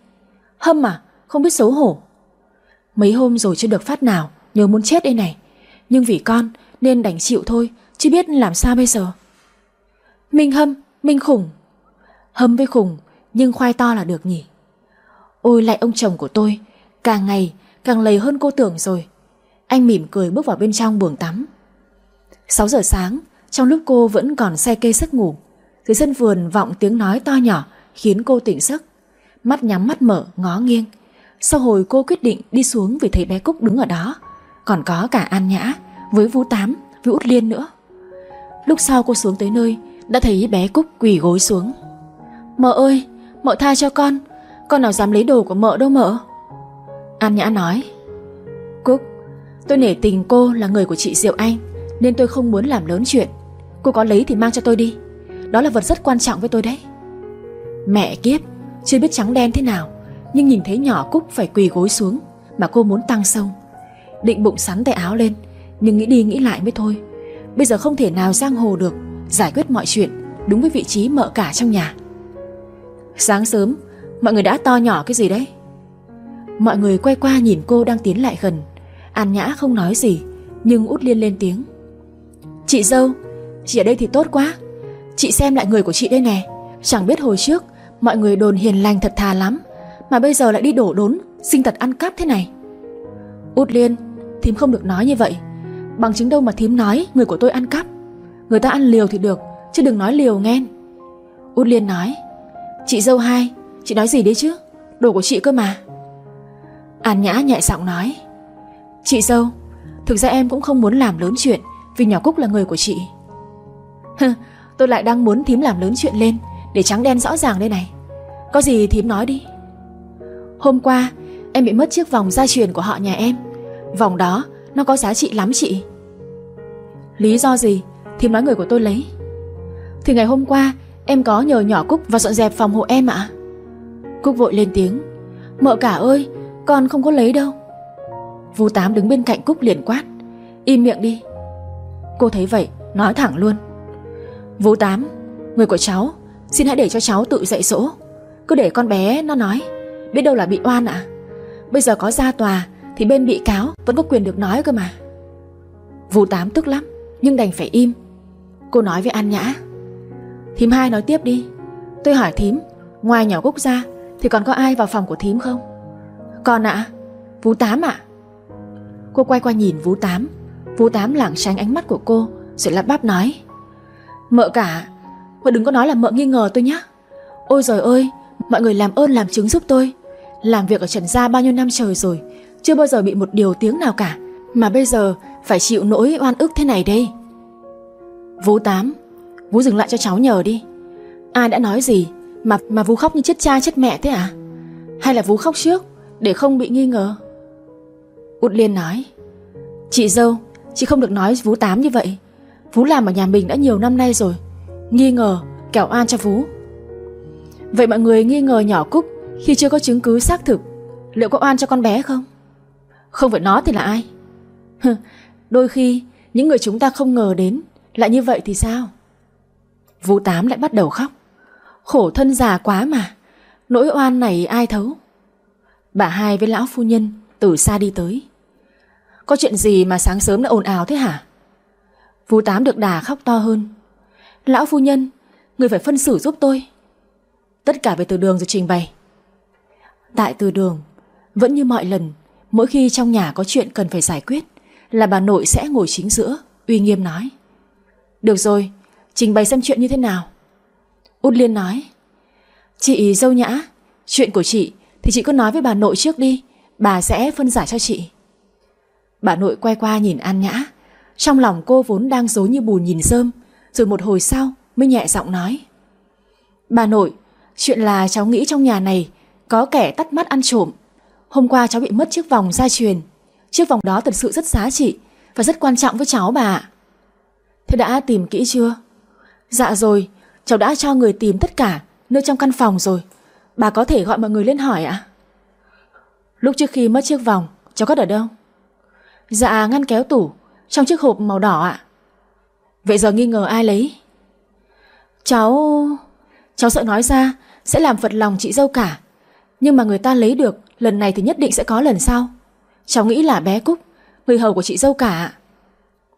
Hâm à không biết xấu hổ. Mấy hôm rồi chưa được phát nào Nhớ muốn chết đây này. Nhưng vì con nên đành chịu thôi Chứ biết làm sao bây giờ. Minh hâm, minh khủng. Hâm với khủng Nhưng khoai to là được nhỉ. Ôi lại ông chồng của tôi. Càng ngày càng lầy hơn cô tưởng rồi. Anh mỉm cười bước vào bên trong buồng tắm. 6 giờ sáng Trong lúc cô vẫn còn say kê giấc ngủ Dưới sân vườn vọng tiếng nói to nhỏ Khiến cô tỉnh giấc Mắt nhắm mắt mở ngó nghiêng. Sau hồi cô quyết định đi xuống vì thấy bé Cúc đứng ở đó Còn có cả An Nhã Với Vũ Tám, với Út Liên nữa. Lúc sau cô xuống tới nơi Đã thấy bé Cúc quỳ gối xuống. Mợ ơi, mợ tha cho con Con nào dám lấy đồ của mợ đâu mợ. An Nhã nói Cúc, tôi nể tình cô là người của chị Diệu Anh. Nên tôi không muốn làm lớn chuyện. Cô có lấy thì mang cho tôi đi. Đó là vật rất quan trọng với tôi đấy. Mẹ kiếp, chưa biết trắng đen thế nào, Nhưng nhìn thấy nhỏ Cúc phải quỳ gối xuống Mà cô muốn tăng sông Định bụng sắn tay áo lên, Nhưng nghĩ đi nghĩ lại mới thôi. Bây giờ không thể nào giang hồ được, Giải quyết mọi chuyện, đúng với vị trí mợ cả trong nhà. Sáng sớm, Mọi người đã to nhỏ cái gì đấy? Mọi người quay qua nhìn cô đang tiến lại gần. An Nhã không nói gì, Nhưng út liên lên tiếng. Chị dâu, Chị ở đây thì tốt quá. Chị xem lại người của chị đây nè. Chẳng biết hồi trước, Mọi người đồn hiền lành thật thà lắm, Mà bây giờ lại đi đổ đốn, Sinh tật ăn cắp thế này. Út Liên, Thím không được nói như vậy. Bằng chứng đâu mà thím nói người của tôi ăn cắp. Người ta ăn liều thì được, Chứ đừng nói liều nghe. Út Liên nói, Chị dâu hai, Chị nói gì đấy chứ? Đồ của chị cơ mà. An Nhã nhẹ giọng nói, Chị dâu, Thực ra em cũng không muốn làm lớn chuyện vì nhỏ Cúc là người của chị. Tôi lại đang muốn thím làm lớn chuyện lên, để trắng đen rõ ràng đây này. Có gì thím nói đi. Hôm qua, em bị mất chiếc vòng gia truyền của họ nhà em. Vòng đó, nó có giá trị lắm chị. Lý do gì? Thím nói người của tôi lấy. Thì ngày hôm qua, em có nhờ nhỏ Cúc vào dọn dẹp phòng hộ em ạ. Cúc vội lên tiếng. Mợ cả ơi, Con không có lấy đâu. Vu Tám đứng bên cạnh Cúc liền quát. Im miệng đi. Cô thấy vậy, nói thẳng luôn. Vũ Tám, Người của cháu, Xin hãy để cho cháu tự dạy dỗ. Cứ để con bé nó nói, Biết đâu là bị oan ạ. Bây giờ có ra tòa, Thì bên bị cáo vẫn có quyền được nói cơ mà. Vũ Tám tức lắm, Nhưng đành phải im. Cô nói với An Nhã, Thím hai nói tiếp đi. Tôi hỏi thím, Ngoài nhỏ Cúc ra, Thì còn có ai vào phòng của thím không? Con ạ à? Vú Tám ạ. Cô quay qua nhìn Vú Tám. Vũ Tám lảng tránh ánh mắt của cô, Rồi lắp bắp nói. Mợ cả, Mợ đừng có nói là mợ nghi ngờ tôi nhé Ôi trời ơi, Mọi người làm ơn làm chứng giúp tôi. Làm việc ở Trần Gia bao nhiêu năm trời rồi, Chưa bao giờ bị một điều tiếng nào cả. Mà bây giờ phải chịu nỗi oan ức thế này đây. Vũ Tám, Vũ dừng lại cho cháu nhờ đi. Ai đã nói gì Mà mà Vũ khóc như chết cha chết mẹ thế à Hay là Vũ khóc trước Để không bị nghi ngờ? Út Liên nói. Chị dâu Chị không được nói Vú Tám như vậy. Vú làm ở nhà mình đã nhiều năm nay rồi. Nghi ngờ, kẻo an cho Vú. Vậy mọi người nghi ngờ nhỏ Cúc Khi chưa có chứng cứ xác thực. Liệu có oan cho con bé không? Không phải nó thì là ai? Đôi khi những người chúng ta không ngờ đến Lại như vậy thì sao? Vũ Tám lại bắt đầu khóc. Khổ thân già quá mà. Nỗi oan này ai thấu? Bà hai với lão phu nhân Từ xa đi tới. Có chuyện gì mà sáng sớm đã ồn ào thế hả? Vũ Tám được đà khóc to hơn. Lão phu nhân, Người phải phân xử giúp tôi. Tất cả về từ đường rồi trình bày. Tại từ đường, Vẫn như mọi lần, Mỗi khi trong nhà có chuyện cần phải giải quyết, Là bà nội sẽ ngồi chính giữa, Uy nghiêm nói. Được rồi, Trình bày xem chuyện như thế nào. Út Liên nói, Chị dâu nhã, Chuyện của chị thì chị cứ nói với bà nội trước đi, Bà sẽ phân giải cho chị. Bà nội quay qua nhìn An Nhã. Trong lòng cô vốn đang dối như bùn nhìn rơm. Rồi một hồi sau, mới nhẹ giọng nói. Bà nội, Chuyện là cháu nghĩ trong nhà này Có kẻ tắt mắt ăn trộm. Hôm qua cháu bị mất chiếc vòng gia truyền. Chiếc vòng đó thật sự rất giá trị Và rất quan trọng với cháu bà Thế đã tìm kỹ chưa? Dạ rồi, Cháu đã cho người tìm tất cả Nơi trong căn phòng rồi. Bà có thể gọi mọi người lên hỏi ạ. Lúc trước khi mất chiếc vòng, Cháu có ở đâu? Dạ ngăn kéo tủ, Trong chiếc hộp màu đỏ ạ. Vậy giờ nghi ngờ ai lấy? Cháu Cháu sợ nói ra, Sẽ làm phật lòng chị dâu cả. Nhưng mà người ta lấy được, Lần này thì nhất định sẽ có lần sau. Cháu nghĩ là bé Cúc, Người hầu của chị dâu cả